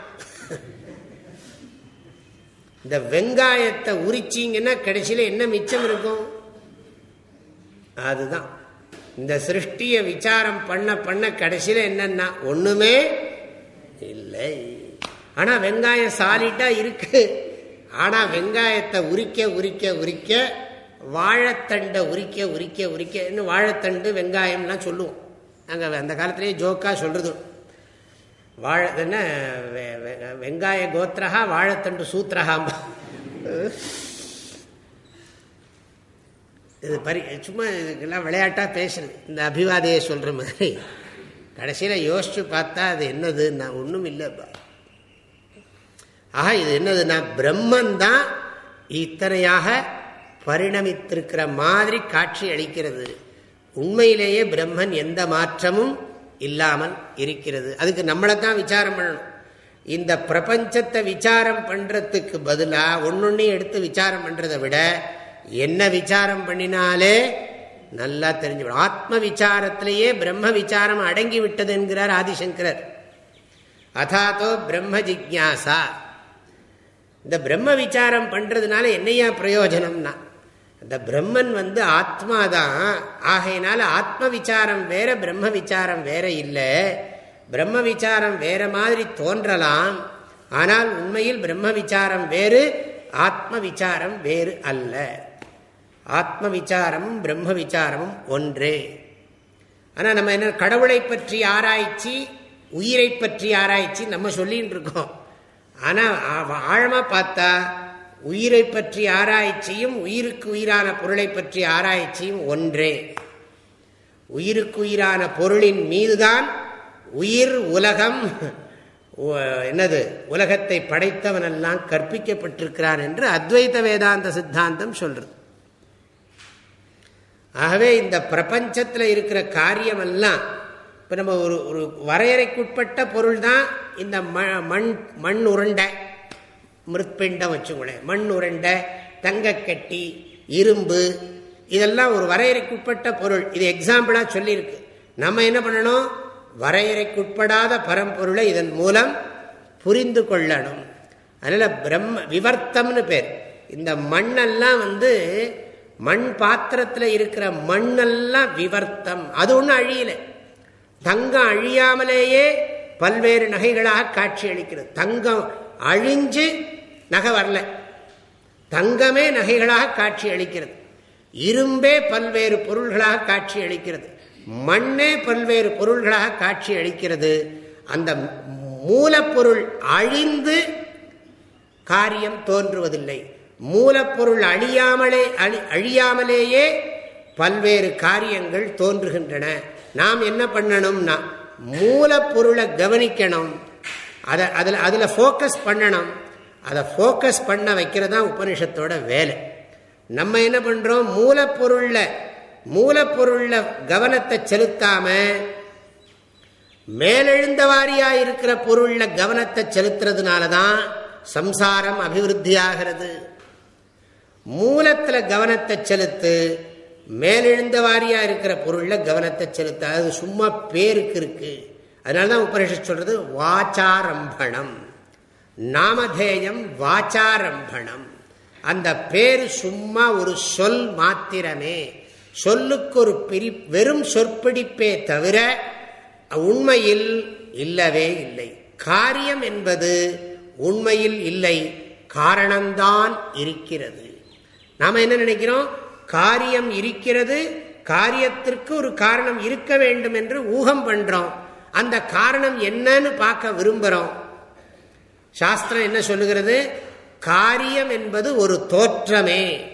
இந்த வெங்காயத்தை உரிச்சிங்கன்னா கடைசியில் என்ன மிச்சம் இருக்கும்? அதுதான். இந்த சிருஷ்டிய விசாரம் பண்ண பண்ண கடைசியில் என்னன்னா ஒண்ணுமே இல்லை. ஆனா வெங்காயம் சாலிட்டா இருக்கு. ஆனா வெங்காயத்தை உரிக்க உரிக்க உரிக்க வாழைத்தண்டை உரிக்க உரிக்க உரிக்க இன்னும் வாழைத்தண்டு வெங்காயம்லாம் சொல்லுவோம். நாங்கள் அந்த காலத்திலேயே ஜோக்காக சொல்றது. வாழை என்ன வெங்காய கோத்திரகா வாழைத்தண்டு சூத்திரகாம்பா இது பரி சும்மா இதுக்கெல்லாம் விளையாட்டாக பேசுறது. இந்த அபிவாதையை சொல்கிற மாதிரி. கடைசியில் யோசிச்சு பார்த்தா அது என்னது நான் ஒன்றும் இல்லைப்பா ஆக இது என்னதுன்னா பிரம்மன் தான் இத்தனையாக பரிணமித்திருக்கிற மாதிரி காட்சி அளிக்கிறது. உண்மையிலேயே பிரம்மன் எந்த மாற்றமும் இல்லாமல் இருக்கிறது. அதுக்கு நம்மளை தான் விசாரம் பண்ணணும். இந்த பிரபஞ்சத்தை விசாரம் பண்றதுக்கு பதிலாக ஒன்னொன்னையும் எடுத்து விசாரம் பண்றதை விட என்ன விசாரம் பண்ணினாலே நல்லா தெரிஞ்சுக்கணும். ஆத்ம விசாரத்திலேயே பிரம்ம விசாரம் அடங்கி விட்டது என்கிறார் ஆதிசங்கரர். அதாத்தோ பிரம்ம ஜிக்யாசா. இந்த பிரம்ம விசாரம் பண்றதுனால என்னையா பிரயோஜனம்னா? இந்த பிரம்மன் வந்து ஆத்மா தான் ஆகையினால ஆத்ம விசாரம் வேற பிரம்ம விசாரம் வேற இல்லை. பிரம்ம விசாரம் வேற மாதிரி தோன்றலாம். ஆனால் உண்மையில் பிரம்ம விசாரம் வேறு ஆத்ம விசாரம் வேறு அல்ல. ஆத்ம விசாரமும் பிரம்ம விசாரமும் ஒன்றே. ஆனால் நம்ம என்ன கடவுளை பற்றி ஆராய்ச்சி உயிரை பற்றி ஆராய்ச்சி நம்ம சொல்லின்னு இருக்கோம். ஆனால் ஆழமாக பார்த்தா உயிரை பற்றி ஆராய்ச்சியும் உயிருக்கு உயிரான பொருளை பற்றி ஆராய்ச்சியும் ஒன்றே. உயிருக்கு உயிரான பொருளின் மீதுதான் உயிர் உலகம் என்னது உலகத்தை படைத்தவனெல்லாம் கற்பிக்கப்பட்டிருக்கிறான் என்று அத்வைத வேதாந்த சித்தாந்தம் சொல்றது. ஆகவே இந்த பிரபஞ்சத்தில் இருக்கிற காரியமெல்லாம் இப்போ நம்ம ஒரு ஒரு வரையறைக்குட்பட்ட பொருள் தான் இந்த மண் மண் உருண்டை. மிருத்பிண்டம் வச்சுங்களேன் மண் உருண்டை தங்கக்கட்டி இரும்பு இதெல்லாம் ஒரு வரையறைக்குட்பட்ட பொருள். இது எக்ஸாம்பிளாக சொல்லியிருக்கு. நம்ம என்ன பண்ணணும்? வரையறைக்குட்படாத பரம்பொருளை இதன் மூலம் புரிந்து கொள்ளணும். அதனால் பிரம்ம விவர்த்தம்னு பேர். இந்த மண்ணெல்லாம் வந்து மண் பாத்திரத்தில் இருக்கிற மண்ணெல்லாம் விவர்த்தம். அது ஒன்றும் அழியல. தங்கம் அழியாமலேயே பல்வேறு நகைகளாக காட்சி அளிக்கிறது தங்கம் அழிஞ்சு நகை வரல. தங்கமே நகைகளாக காட்சி அளிக்கிறது இரும்பே பல்வேறு பொருள்களாக காட்சி அளிக்கிறது மண்ணே பல்வேறு பொருள்களாக காட்சி அளிக்கிறது அந்த மூலப்பொருள் அழிந்து காரியம் தோன்றுவதில்லை. மூலப்பொருள் அழியாமலே அழி அழியாமலேயே பல்வேறு காரியங்கள் தோன்றுகின்றன. நாம் என்ன பண்ணணும்னா மூலப்பொருளை கவனிக்கணும். அதை அதில் அதில் ஃபோக்கஸ் பண்ணணும். அதை ஃபோக்கஸ் பண்ண வைக்கிறது தான் உபனிஷத்தோட வேலை. நம்ம என்ன பண்ணுறோம் மூலப்பொருளில் மூலப்பொருளில் கவனத்தை செலுத்தாம மேலெழுந்த வாரியா இருக்கிற பொருளில் கவனத்தை செலுத்துறதுனால தான் சம்சாரம் அபிவிருத்தி ஆகிறது மூலத்தில் கவனத்தை செலுத்து மேலெழுந்த வாரியா இருக்கிற பொருளில் கவனத்தை செலுத்த. அது சும்மா பேருக்கு இருக்கு. அதனால தான் உபனிஷத் சொல்றது வாச்சாரம்பணம். நாமதேயம் வாச்சாரம்பணம். அந்த பேர் சும்மா ஒரு சொல் மாத்திரமே. சொல்லுக்கு ஒரு பிரி வெறும் சொற்பிடிப்பே தவிர உண்மையில் இல்லவே இல்லை. காரியம் என்பது உண்மையில் இல்லை காரணம்தான் இருக்கிறது. நாம என்ன நினைக்கிறோம்? காரியம் இருக்கிறது காரியத்திற்கு ஒரு காரணம் இருக்க வேண்டும் என்று ஊகம் பண்றோம். அந்த காரணம் என்னன்னு பார்க்க விரும்புகிறோம் சாஸ்திரம் என்ன சொல்லுகிறது? காரியம் என்பது ஒரு தோற்றமே.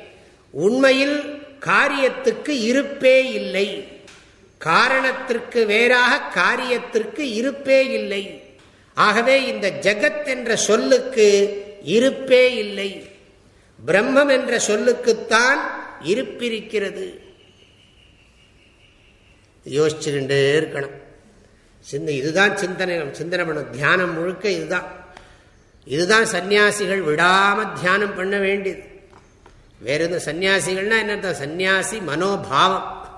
உண்மையில் காரியத்துக்கு இருப்பே இல்லை. காரணத்திற்கு வேறாக காரியத்திற்கு இருப்பே இல்லை. ஆகவே இந்த ஜெகத் என்ற சொல்லுக்கு இருப்பே இல்லை. பிரம்மம் என்ற சொல்லுக்குத்தான் இருப்பிருக்கிறது. யோசிச்சுக்கிட்டே இருக்கணும். சிந்த இதுதான் சிந்தனை. சிந்தனை பண்ணும். தியானம் முழுக்க இதுதான். இதுதான் சன்னியாசிகள் விடாமல் தியானம் பண்ண வேண்டியது. வேற எந்த சன்னியாசிகள்னா என்ன சன்னியாசி மனோபாவம்.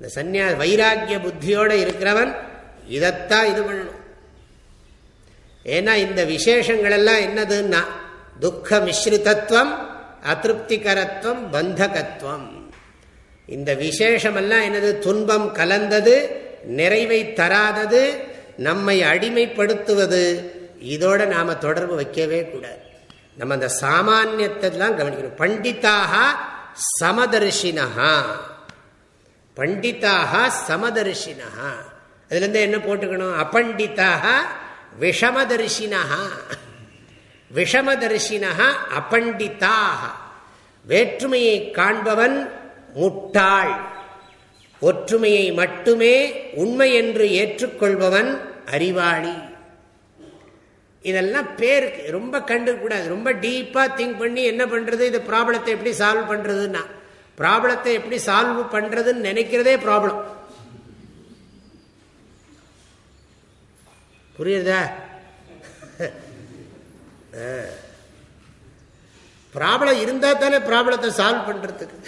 இந்த சன்னியா வைராக்கிய புத்தியோடு இருக்கிறவன் இதைத்தான் இது பண்ணணும். ஏன்னா இந்த விசேஷங்கள் எல்லாம் என்னதுன்னா? துக்க மிஸ்ரிதத்துவம் அதிருப்திகரத்துவம் பந்தகத்துவம். இந்த விசேஷமெல்லாம் என்னது? துன்பம் கலந்தது நிறைவை தராதது நம்மை அடிமைப்படுத்துவது. இதோட நாம தொடர்பு வைக்கவே கூடாது. நம்ம அந்த சாமானியத்தெல்லாம் கவனிக்கணும். பண்டிதாக சமதர்ஷினஹா. பண்டிதாக சமதர்ஷினஹா. அதுல இருந்து என்ன போட்டுக்கணும்? அப்பண்டிதாக விஷமதர்ஷினஹா. விஷமதர்ஷினஹா அப்பண்டிதாக. வேற்றுமையை காண்பவன் முட்டாள். ஒற்றுமையை மட்டுமே உண்மை என்று ஏற்றுக்கொள்பவன் அறிவாளி. இதெல்லாம் பேருக்கு ரொம்ப கண்டுக்கூடாது. ரொம்ப டீப்பாக திங்க் பண்ணி என்ன பண்ணுறது இந்த ப்ராப்ளத்தை எப்படி சால்வ் பண்ணுறதுன்னா ப்ராப்ளத்தை எப்படி சால்வ் பண்ணுறதுன்னு நினைக்கிறதே ப்ராப்ளம் புரியுதா? <laughs> ப்ராப்ளம் இருந்தால் தானே ப்ராப்ளத்தை சால்வ் பண்ணுறதுக்கு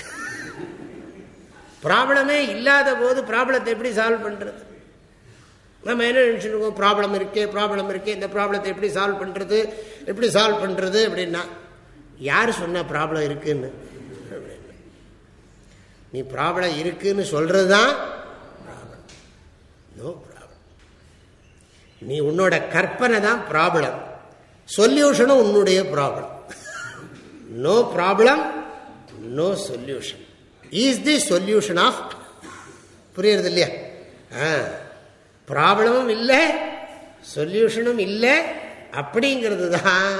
ப்ராப்ளமே இல்லாத போது ப்ராப்ளத்தை எப்படி சால்வ் பண்ணுறது நம்ம என்ன நினச்சிருக்கோம்? ப்ராப்ளம் இருக்கே ப்ராப்ளம் இருக்கே. இந்த ப்ராப்ளத்தை எப்படி சால்வ் பண்ணுறது எப்படி சால்வ் பண்ணுறது அப்படின்னா யார் சொன்ன ப்ராப்ளம் இருக்குன்னு? நீ ப்ராப்ளம் இருக்குன்னு சொல்கிறது தான் ப்ராப்ளம் நோ ப்ராப்ளம் நீ உன்னோட கற்பனை தான் ப்ராப்ளம் சொல்யூஷனும் உன்னுடைய problem no problem no solution is the solution of புரியுறது இல்லையா? ஆ. ப்ராப்ளமும் இல்லை சொல்யூஷனும் இல்லை அப்படிங்கிறது தான்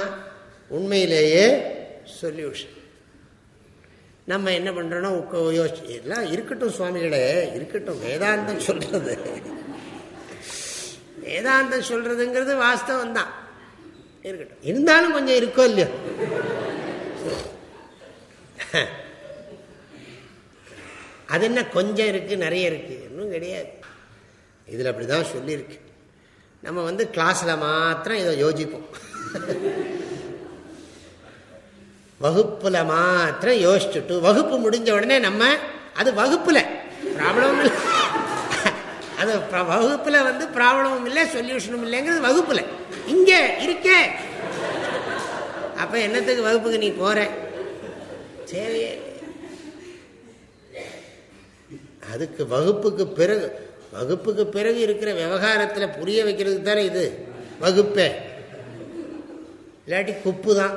உண்மையிலேயே சொல்யூஷன். நம்ம என்ன பண்ணுறோன்னா யோசி எல்லாம் இருக்கட்டும் சுவாமிகளே இருக்கட்டும் வேதாந்தம் சொல்கிறது வேதாந்தம் சொல்கிறதுங்கிறது வாஸ்தவம் தான் இருக்கட்டும். இருந்தாலும் கொஞ்சம் இருக்கோ இல்லையோ? அது என்ன கொஞ்சம் இருக்குது நிறைய இருக்குது இன்னும் கிடையாது. இதில் அப்படிதான் சொல்லியிருக்கு. நம்ம வந்து கிளாஸில் மாத்திரம் இதை யோசிப்போம். வகுப்பில் மாத்திரம் யோசிச்சுட்டு வகுப்பு முடிஞ்ச உடனே நம்ம அது வகுப்பில் ப்ராப்ளமும் இல்லை. அது வகுப்பில் வந்து ப்ராப்ளமும் இல்லை சொல்யூஷனும் இல்லைங்கிறது வகுப்பில். இங்கே இருக்கே. அப்போ என்னத்துக்கு வகுப்புக்கு நீ போகிற சரி அதுக்கு வகுப்புக்கு பிறகு வகுப்புக்கு பிறகு இருக்கிற விவகாரத்தில் புரிய வைக்கிறதுக்கு தானே இது? வகுப்பே. இல்லாட்டி குப்பு தான்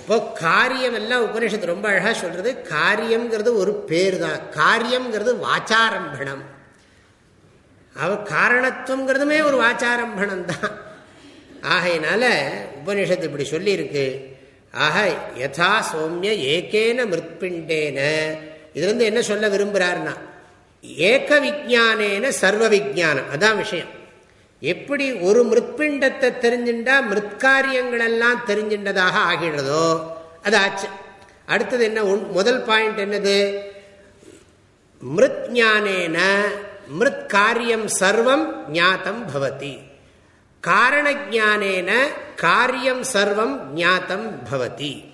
இப்போ காரியம் எல்லாம் உபனிஷத்து ரொம்ப அழகாக சொல்றது. காரியம்ங்கிறது ஒரு பேர் தான் காரியம்ங்கிறது வாச்சாரம்பணம். அவ காரணத்துவங்கிறதுமே ஒரு வாச்சாரம்பணம் தான் ஆகையினால உபனிஷத்து இப்படி சொல்லியிருக்கு. ஆக யதா சௌமிய ஏகேன மிருத்பிண்டேன. இதுலேருந்து என்ன சொல்ல விரும்புகிறாருன்னா ஏக விஜானேன சர்வ விஜானம் அதான் விஷயம். எப்படி ஒரு மிருத்பிண்டத்தை தெரிஞ்சுட்டா மிருத்காரியங்கள் எல்லாம் தெரிஞ்சின்றதாக ஆகிடுறதோ அது ஆச்சு. அடுத்தது என்ன முதல் பாயிண்ட் என்னது? மிருத் ஞானேன மிருத் காரியம் சர்வம் ஞாத்தம் பவதி. காரண ஜானேன காரியம் சர்வம் ஜாத்தம் பவதி.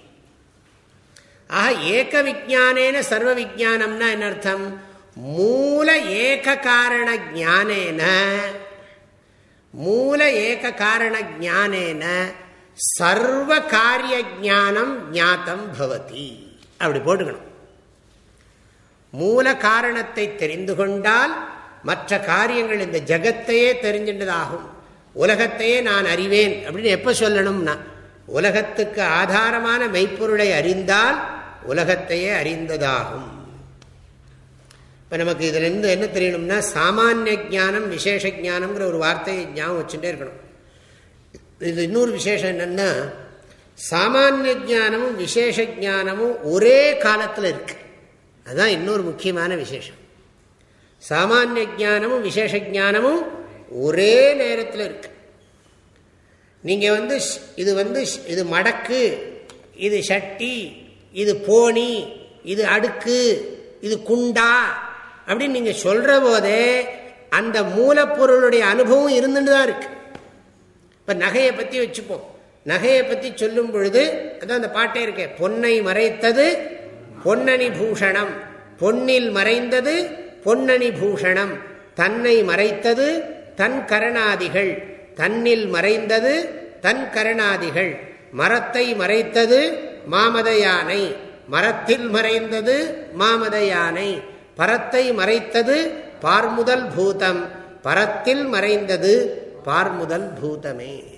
ஆக ஏக விஜானேன சர்வ விஜானம்னா என்ன அர்த்தம்? மூல ஏக காரண ஜானேன மூல ஏக காரண ஜானேன சர்வ காரிய ஜானம் ஞாத்தம் பவதி. அப்படி போட்டுக்கணும். மூல காரணத்தை தெரிந்து கொண்டால் மற்ற காரியங்கள் இந்த ஜகத்தையே தெரிஞ்சின்றதாகும். உலகத்தையே நான் அறிவேன் அப்படின்னு எப்ப சொல்லணும்னா உலகத்துக்கு ஆதாரமான மெய்ப்பொருளை அறிந்தால் உலகத்தையே அறிந்ததாகும். இப்போ நமக்கு இதுல இருந்து என்ன தெரியணும்னா சாமானிய ஜானம் விசேஷ ஜானம்ங்கிற ஒரு வார்த்தையை ஞாபகம் வச்சுட்டே இருக்கணும். இது இன்னொரு விசேஷம் என்னன்னா சாமானிய ஜானமும் விசேஷ ஜானமும் ஒரே காலத்தில் இருக்கு. அதுதான் இன்னொரு முக்கியமான விசேஷம். சாமானிய ஜானமும் விசேஷ ஜானமும் ஒரே நேரத்தில் இருக்கு. நீங்கள் வந்து இது வந்து இது மடக்கு இது சட்டி இது போனி இது அடுக்கு இது குண்டா அப்படின்னு நீங்கள் சொல்கிற போதே அந்த மூலப்பொருளுடைய அனுபவம் இருந்துட்டு தான் இருக்கு. இப்போ நகையை பற்றி வச்சுப்போம். நகையை பற்றி சொல்லும் பொழுது அதான் அந்த பாட்டே இருக்கே பொன்னை மறைத்தது பொன்னணி பூஷணம். பொன்னில் மறைந்தது பொன்னணி பூஷணம். தன்னை மறைத்தது தன் கரணாதிகள். தன்னில் மறைந்தது தன் கரணாதிகள். மரத்தை மறைத்தது மாமத யானை. மரத்தில் மறைந்தது மாமத யானை. பரத்தை மறைத்தது பார்முதல் பூதம். பரத்தில் மறைந்தது பார்முதல் பூதமே.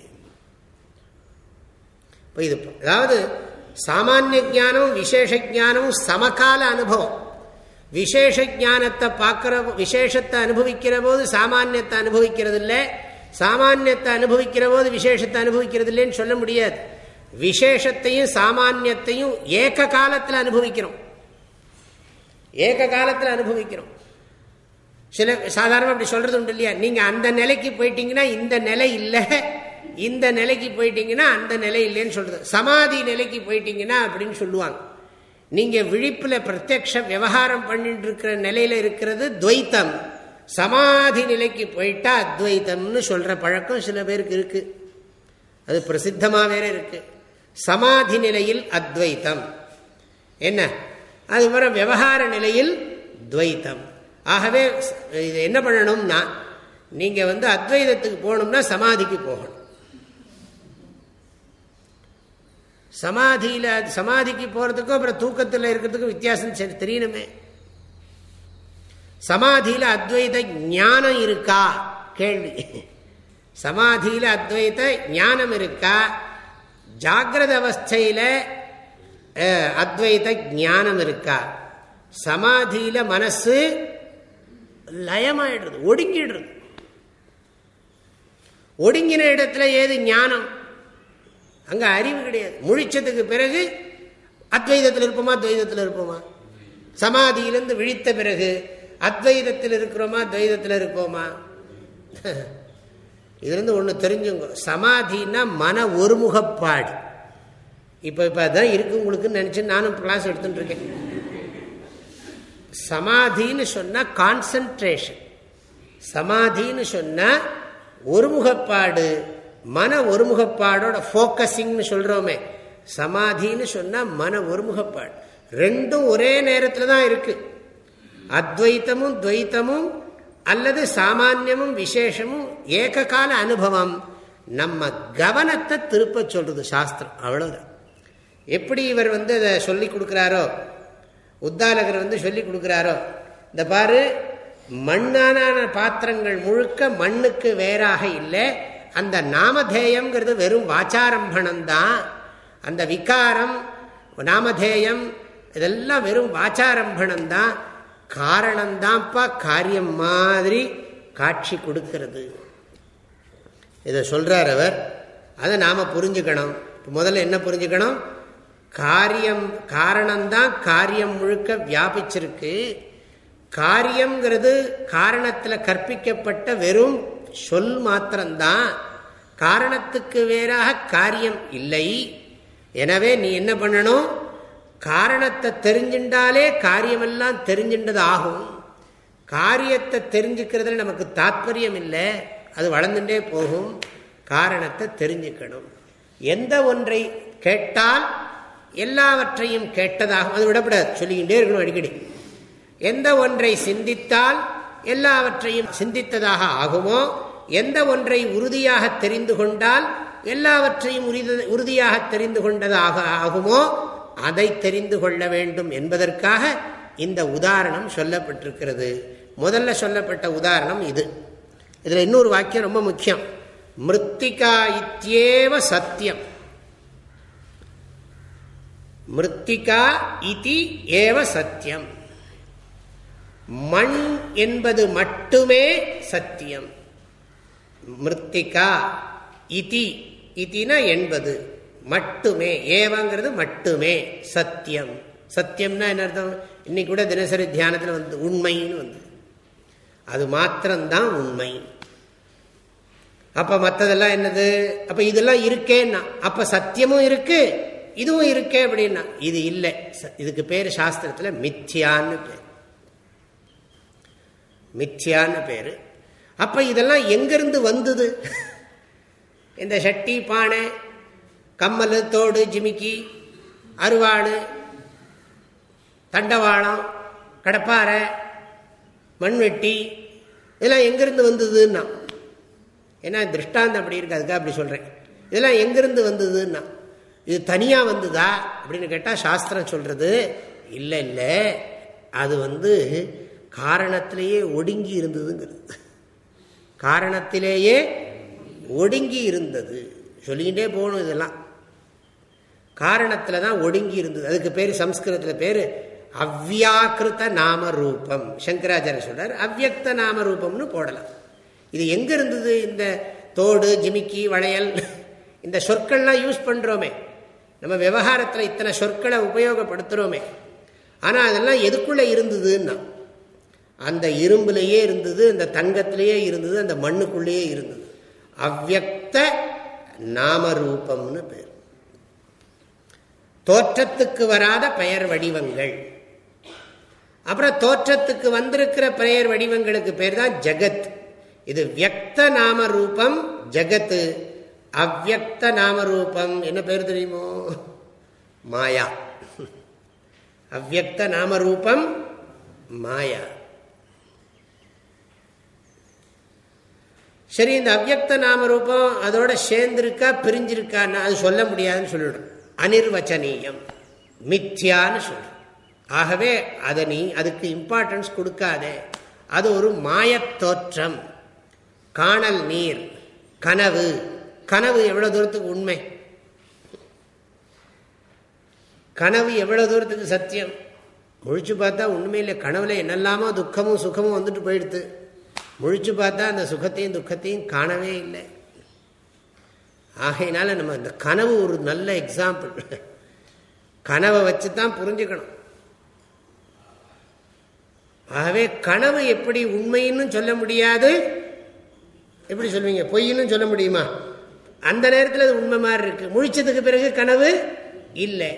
இது அதாவது சாமானிய ஜானம் விசேஷ ஜானம் சமகால அனுபவம். விசேஷ ஜானத்தை பார்க்கிற விசேஷத்தை அனுபவிக்கிற போது சாமானியத்தை அனுபவிக்கிறது இல்லை சாமானியத்தை அனுபவிக்கிற போது விசேஷத்தை அனுபவிக்கிறது இல்லைன்னு சொல்ல முடியாது. விசேஷத்தையும் சாமானியத்தையும் ஏக காலத்தில் அனுபவிக்கிறோம். ஏக காலத்தில் அனுபவிக்கிறோம். சில சாதாரணமாக அப்படி சொல்றது உண்டு இல்லையா? நீங்கள் அந்த நிலைக்கு போயிட்டீங்கன்னா இந்த நிலை இல்லை. இந்த நிலைக்கு போயிட்டீங்கன்னா அந்த நிலை இல்லைன்னு சொல்றது. சமாதி நிலைக்கு போயிட்டீங்கன்னா அப்படின்னு சொல்லுவாங்க. நீங்க விழிப்புல பிரத்யக்ஷ விவகாரம் பண்ணிட்டு இருக்கிற நிலையில இருக்கிறது துவைத்தம். சமாதி நிலைக்கு போயிட்டா அத்வைத்தம்னு சொல்ற பழக்கம் சில பேருக்கு இருக்கு. அது பிரசித்தமா வேற இருக்கு. சமாதி நிலையில் அத்வைத்தம். என்ன? அதுக்கப்புறம் விவகார நிலையில் துவைத்தம். ஆகவே இது என்ன பண்ணணும்னா நீங்க வந்து அத்வைதத்துக்கு போகணும்னா சமாதிக்கு போகணும். சமாதியில் சமாதிக்கு போகிறதுக்கும் அப்புறம் தூக்கத்தில் இருக்கிறதுக்கும் வித்தியாசம் சரி தெரியணுமே. சமாதியில் அத்வைத ஞானம் இருக்கா? கேள்வி. சமாதியில் அத்வைத ஞானம் இருக்கா? ஜாகிரத அவஸ்தையில் அத்வைத ஞானம் இருக்கா? சமாதியில மனசு லயமாயிடுறது ஒடுங்கிடுறது. ஒடுங்கின இடத்துல ஏது ஞானம்? அங்க அறிவு கிடையாது. முழிச்சதுக்கு பிறகு அத்வைதத்தில் இருப்போமா? துவைதத்தில் இருப்போமா? சமாதியிலிருந்து விழித்த பிறகு அத்வைதத்தில் இருக்கிறோமா? துவைதத்தில் இருக்கோமா இதுலேருந்து ஒன்று தெரிஞ்சுங்க. சமாதினா மன ஒருமுகப்பாடு. இப்போ இப்போ அதான் இருக்கு உங்களுக்குன்னு நினச்சி நானும் கிளாஸ் எடுத்துட்டு இருக்கேன். சமாதின்னு சொன்னால் கான்சன்ட்ரேஷன் சமாதின்னு சொன்னால் ஒருமுகப்பாடு. மன ஒருமுகப்பாடோட ஃபோக்கஸிங்னு சொல்கிறோமே சமாதின்னு சொன்னால் மன ஒருமுகப்பாடு. ரெண்டும் ஒரே நேரத்தில் தான் இருக்கு. அத்வைத்தமும் துவைத்தமும் அல்லது சாமானியமும் விசேஷமும் ஏக கால அனுபவம். நம்ம கவனத்தை திருப்ப சொல்றது சாஸ்திரம். அவ்வளவுதான். எப்படி இவர் வந்து அதை சொல்லி கொடுக்குறாரோ உத்தாலகர் வந்து சொல்லி கொடுக்குறாரோ இந்த பாரு மண்ணான பாத்திரங்கள் முழுக்க மண்ணுக்கு வேறாக இல்லை அந்த நாமதேயம்ங்கிறது வெறும் வாச்சாரம்பணம் தான் அந்த விகாரம் நாமதேயம் இதெல்லாம் வெறும் வாச்சாரம்பணம்தான். காரணம்தான்ப்பா காரியம் மாதிரி காட்சி கொடுக்கிறது. இதை சொல்கிறார் அவர். அதை நாம புரிஞ்சுக்கணும். முதல்ல என்ன புரிஞ்சுக்கணும்? காரியம் காரணம்தான் காரியம் முழுக்க வியாபிச்சிருக்கு. காரியம்ங்கிறது காரணத்தில் கற்பிக்கப்பட்ட வெறும் சொல் மாத்திரம்தான். காரணத்துக்கு வேறாக காரியம் இல்லை. எனவே நீ என்ன பண்ணணும்? காரணத்தை தெரிஞ்சின்றாலே காரியமெல்லாம் தெரிஞ்சின்றது ஆகும். காரியத்தை தெரிஞ்சுக்கிறதுல நமக்கு தாத்பரியம் இல்லை. அது வளர்ந்துட்டே போகும். காரணத்தை தெரிஞ்சுக்கணும். எந்த ஒன்றை கேட்டால் எல்லாவற்றையும் கேட்டதாகும். அது விடப்படாது. சொல்லிக்கிட்டே இருக்கணும் அடிக்கடி. எந்த ஒன்றை சிந்தித்தால் எல்லாவற்றையும் சிந்தித்ததாக ஆகுமோ? எந்த ஒன்றை உறுதியாக தெரிந்து கொண்டால் எல்லாவற்றையும் உறுதியாக தெரிந்து கொண்டதாக ஆகுமோ? அதை தெரிந்து கொள்ள வேண்டும் என்பதற்காக இந்த உதாரணம் சொல்லப்பட்டிருக்கிறது. முதல்ல சொல்லப்பட்ட உதாரணம் இது. இதில் இன்னொரு வாக்கியம் ரொம்ப முக்கியம். மிருத்திகா இத்தியேவ சத்தியம். மிருத்திகா இதி ஏவ சத்தியம். மண் என்பது மட்டுமே சத்தியம். மிருத்திகா இதி. இதினா என்பது மட்டுமே. ஏவங்கிறது மட்டுமே. சத்தியம். சத்தியம்னா என்ன அர்த்தம்? இன்னைக்கு கூட தினசரி தியானத்தில் வந்து உண்மைன்னு வந்து. அது மாத்திரம்தான் உண்மை. அப்ப மற்றதெல்லாம் என்னது? அப்ப இதெல்லாம் இருக்கேன்னா. அப்ப சத்தியமும் இருக்கு. இதுவும் இருக்கே அப்படின்னா. இது இல்லை. இதுக்கு பேர் சாஸ்திரத்தில் மித்யான்னு பேர். மித்யான்னு பேர். அப்போ இதெல்லாம் எங்கிருந்து வந்தது? இந்த சட்டி பானை கம்மல் தோடு ஜிமிக்கி அருவாள் தண்டவாளம் கடப்பாறை மண்வெட்டி இதெல்லாம் எங்கிருந்து வந்ததுன்னா. ஏன்னா திருஷ்டாந்தம் அப்படி இருக்கு அதுக்காக அப்படி சொல்கிறேன் இதெல்லாம் எங்கிருந்து வந்ததுன்னா. இது தனியாக வந்ததா அப்படின்னு கேட்டால் சாஸ்திரம் சொல்கிறது இல்லை இல்லை. அது வந்து காரணத்திலேயே ஒடுங்கி இருந்ததுங்கிறது. காரணத்திலேயே ஒடுங்கி இருந்தது. சொல்லிக்கிட்டே போகணும் இதெல்லாம். காரணத்தில் தான் ஒடுங்கி இருந்தது. அதுக்கு பேர் சம்ஸ்கிருதத்தில் பேர் அவ்வியாக்கிருத்த நாம ரூபம் சங்கராச்சாரிய சொல்றார் அவ்வக்த நாம ரூபம்னு போடலாம். இது எங்க இருந்தது? இந்த தோடு ஜிமிக்கி வளையல் இந்த சொற்கள்லாம் யூஸ் பண்றோமே. நம்ம விவகாரத்தில் இத்தனை சொற்களை உபயோகப்படுத்துகிறோமே ஆனால் அதெல்லாம் எதுக்குள்ளே இருந்ததுன்னா அந்த இரும்புலேயே இருந்தது அந்த தங்கத்திலேயே இருந்தது அந்த மண்ணுக்குள்ளேயே இருந்தது. அவ்வக்த நாமரூபம்னு பேர். தோற்றத்துக்கு வராத பெயர் வடிவங்கள். அப்புறம் தோற்றத்துக்கு வந்திருக்கிற பெயர் வடிவங்களுக்கு பேர் தான் ஜகத். இது வியக்த நாம ரூபம் ஜகத்து. அவ்வக்த நாம ரூபம் என்ன பேர் தெரியுமோ? மாயா. அவ்வக்த நாம ரூபம் மாயா. சரி இந்த அவ்வக்த நாம ரூபம் அதோட சேர்ந்திருக்கா பிரிஞ்சிருக்கான்னு அது சொல்ல முடியாதுன்னு சொல்லிடும் அனிர்வச்சனீயம் மித்யான்னு சொல்றோம். ஆகவே அதை நீ அதுக்கு இம்பார்ட்டன்ஸ் கொடுக்காதே. அது ஒரு மாயத்தோற்றம் காணல் நீர் கனவு. கனவு எவ்வளவு தூரத்துக்கு உண்மை? கனவு எவ்வளவு தூரத்துக்கு சத்தியம்? முழிச்சு பார்த்தா உண்மையில கனவுல என்னெல்லாமோ துக்கமும் சுகமும் வந்துட்டு போயிடுது. முழிச்சு பார்த்தா அந்த சுகத்தையும் துக்கத்தையும் காணவே இல்லை. ஆகையினால நம்ம இந்த கனவு ஒரு நல்ல எக்ஸாம்பிள் கனவை வச்சு தான் புரிஞ்சுக்கணும். ஆகவே கனவு எப்படி உண்மைன்னு சொல்ல முடியாது? எப்படி சொல்லுவீங்க பொய்ன்னு சொல்ல முடியுமா? அந்த நேரத்தில் அது உண்மை மாதிரி இருக்கு. முழிச்சதுக்கு பிறகு கனவு இல்லை.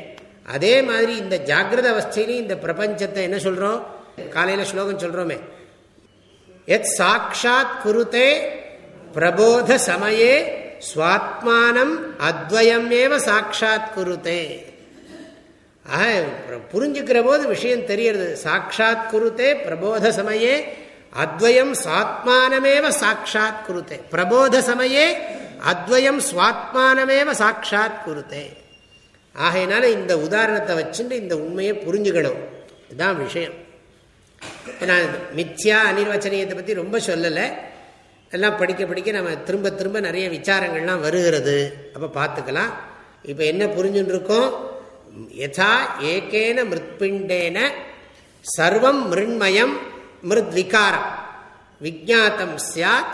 அதே மாதிரி இந்த ஜாகிரத அவஸ்தையிலையும் இந்த பிரபஞ்சத்தை என்ன சொல்றோம்? காலையில் ஸ்லோகம் சொல்றோமே. எத் சாட்சாத் குருத்தே பிரபோத சமயே சுவாத்மானம் அத்வயமேவ சாட்சாத் குருத்தே புரிஞ்சுக்கிற போது விஷயம் தெரியறது சாட்சாத் குருத்தே பிரபோத சமயே அத்வயம் சாத்மானமேவ சாட்சாத் குருத்தே பிரபோத சமயே அத்வயம் சுவாத்மானமேவ சாட்சாத் குருத்தே ஆகையினால இந்த உதாரணத்தை வச்சுட்டு இந்த உண்மையை புரிஞ்சுக்கணும். இதுதான் விஷயம். நான் மித்யா அனிர்வச்சனியத்தை பற்றி ரொம்ப சொல்லலை. எல்லாம் படிக்க படிக்க நம்ம திரும்ப திரும்ப நிறைய விசாரங்கள்லாம் வருகிறது. அப்போ பார்த்துக்கலாம். இப்போ என்ன புரிஞ்சுன்னு இருக்கோம் யதா ஏகேன மிருத்பிண்டேன சர்வம் மிருண்மயம் மிருத் விகாரம் விஜாத்தம் சியாத்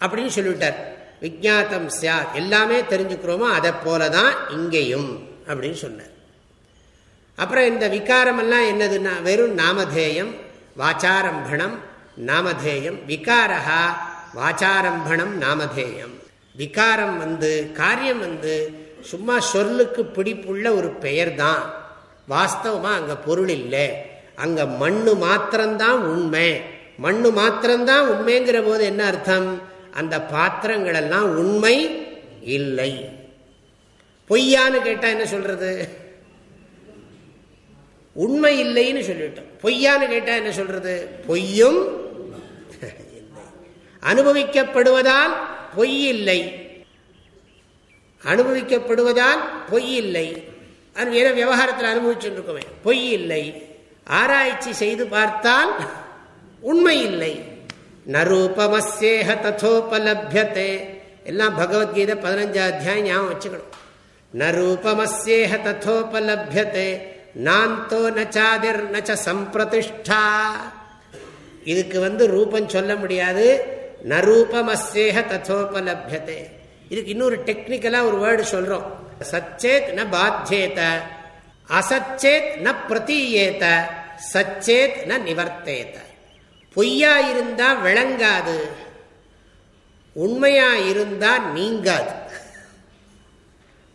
அப்படின்னு சொல்லிவிட்டார். விஜாத்தம் சியாத் எல்லாமே தெரிஞ்சுக்கிறோமோ? அதை போல தான் இங்கேயும் அப்படின்னு சொன்னார். அப்புறம் இந்த விகாரமெல்லாம் என்னதுன்னா வெறும் நாமதேயம் வாச்சாரம்பணம் நாமதேயம். விகாரா வாச்சாரம்பணம் நாமதேயம். விகாரம் வந்து காரியம் வந்து சும்மா சொல்லுக்கு பிடிப்புள்ள ஒரு பெயர் தான் வாஸ்தவமாக அங்கே பொருள் இல்லை. அங்கே மண்ணு மாத்திரம்தான் உண்மை. மண்ணு மாத்திரம்தான் உண்மைங்கிற போது என்ன அர்த்தம்? அந்த பாத்திரங்களெல்லாம் உண்மை இல்லை. பொய்யான்னு கேட்டால் என்ன சொல்றது? உண்மை இல்லைன்னு சொல்லிட்டோம் பொய்யான்னு கேட்டா என்ன சொல்றது? பொய்யும் அனுபவிக்கப்படுவதால் பொய் இல்லை. அனுபவிக்கப்படுவதால் பொய் இல்லை. அது வேற விவகாரத்தில் அனுபவிச்சுருக்கோமே பொய் இல்லை. ஆராய்ச்சி செய்து பார்த்தால் உண்மை இல்லை. நரூபமசேக ததோபலபியத்தே எல்லாம் பகவத்கீதை பதினஞ்சாம் அத்தியாயம் ஞாபகம் வச்சுக்கணும். நரூபமசேக ததோபலபியத்தே நாந்தோ நச்சாதிர் நச்ச சம்பிரதிஷ்டா. இதுக்கு வந்து ரூபம் சொல்ல முடியாது. நரூபமஸ்யேக ததோபலபியத்தே இதுக்கு இன்னொரு டெக்னிக்கலா ஒரு வேர்டு சொல்றோம். சச்சேத் ந பாத்தியேத அசச்சேத் ந பிரதீயேத. சச்சேத் ந நிவர்த்தேத. பொய்யா இருந்தா விளங்காது. உண்மையா இருந்தா நீங்காது.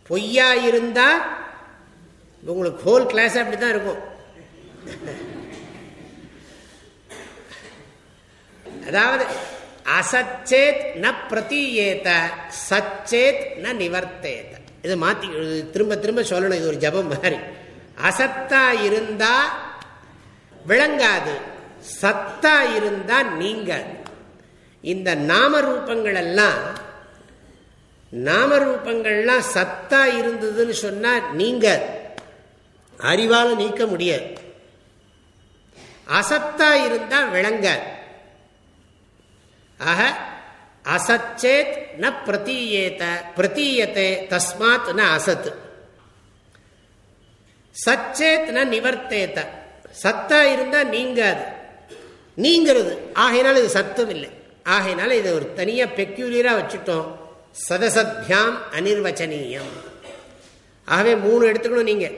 பொய்யா இருந்தா உங்களுக்கு ஹோல் கிளாஸ் அப்படி தான் இருக்கும். அதாவது அசச்சேத் ந பிரதீயேத சச்சேத் ந நிவர்த்தேத. இதை மாத்தி திரும்ப திரும்ப சொல்லணும் இது ஒரு ஜபம் மாதிரி. அசத்தா இருந்தா விளங்காது சத்தா இருந்தா நீங்காது. இந்த நாம ரூபங்கள் எல்லாம் நாம ரூபங்கள்லாம் சத்தா இருந்ததுன்னு சொன்னா நீங்காது. அறிவால நீக்க முடியாது. அசத்தா இருந்தா விளங்காது ஆக அசச்சேத் ந பிரதீயேத பிரதீயத்தை தஸ்மாத் ந அசத்து சச்சேத் ந நிவர்த்தேத்த சத்தா இருந்தா நீங்காது. நீங்கிறது. ஆகையினால இது சத்தம் இல்லை ஆகையினால இதை ஒரு தனியா பெக்யூலியரா வச்சுட்டோம். சதசத்யாம் அனிர்வச்சனீயம். ஆகவே மூணு எடுத்துக்கணும் நீங்க.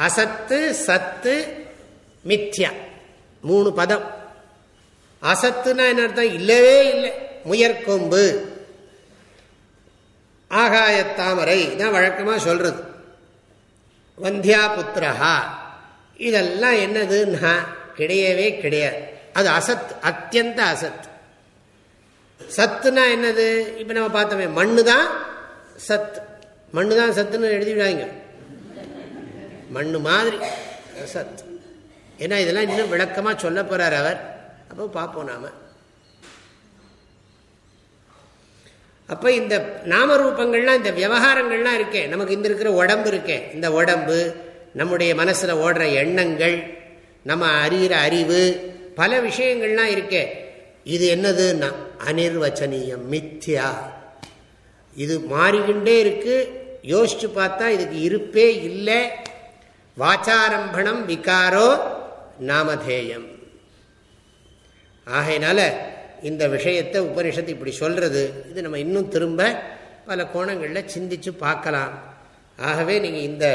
அசத்து சத்து மித்யா. மூணு பதம். அசத்துனா என்ன அர்த்தம்? இல்லவே இல்லை. முயற்கொம்பு. ஆகாயத்தாமரை. தான் வழக்கமாக சொல்றது. வந்தியா புத்திரஹா இதெல்லாம் என்னதுன்னா கிடையவே கிடையாது. அது அசத் அத்தியந்த அசத். சத்துனா என்னது? இப்போ நம்ம பார்த்தோமே மண்ணு தான் சத். மண்ணு தான் சத்துன்னு எழுதிவிடாங்க மண்ணு மாதிரி. சத். ஏன்னா இதெல்லாம் இன்னும் விளக்கமாக சொல்ல போகிறார் அவர். அப்போ பார்ப்போம் நாம். அப்போ இந்த நாமரூபங்கள்லாம் இந்த விவகாரங்கள்லாம் இருக்கேன் நமக்கு இந்த இருக்கிற உடம்பு இருக்கேன் இந்த உடம்பு நம்முடைய மனசில் ஓடுற எண்ணங்கள் நம்ம அறிகிற அறிவு பல விஷயங்கள்லாம் இருக்கே. இது என்னதுன்னா அனிர்வச்சனீயம் மித்யா. இது மாறிக்கிண்டே இருக்கு. யோசிச்சு பார்த்தா இதுக்கு இருப்பே இல்லை. வாச்சாரம்பணம் விகாரோ நாமதேயம். ஆகையினால இந்த விஷயத்தை உபனிஷத்து இப்படி சொல்றது இது நம்ம இன்னும் திரும்ப பல கோணங்களில் சிந்திச்சு பார்க்கலாம். ஆகவே நீங்கள் இந்த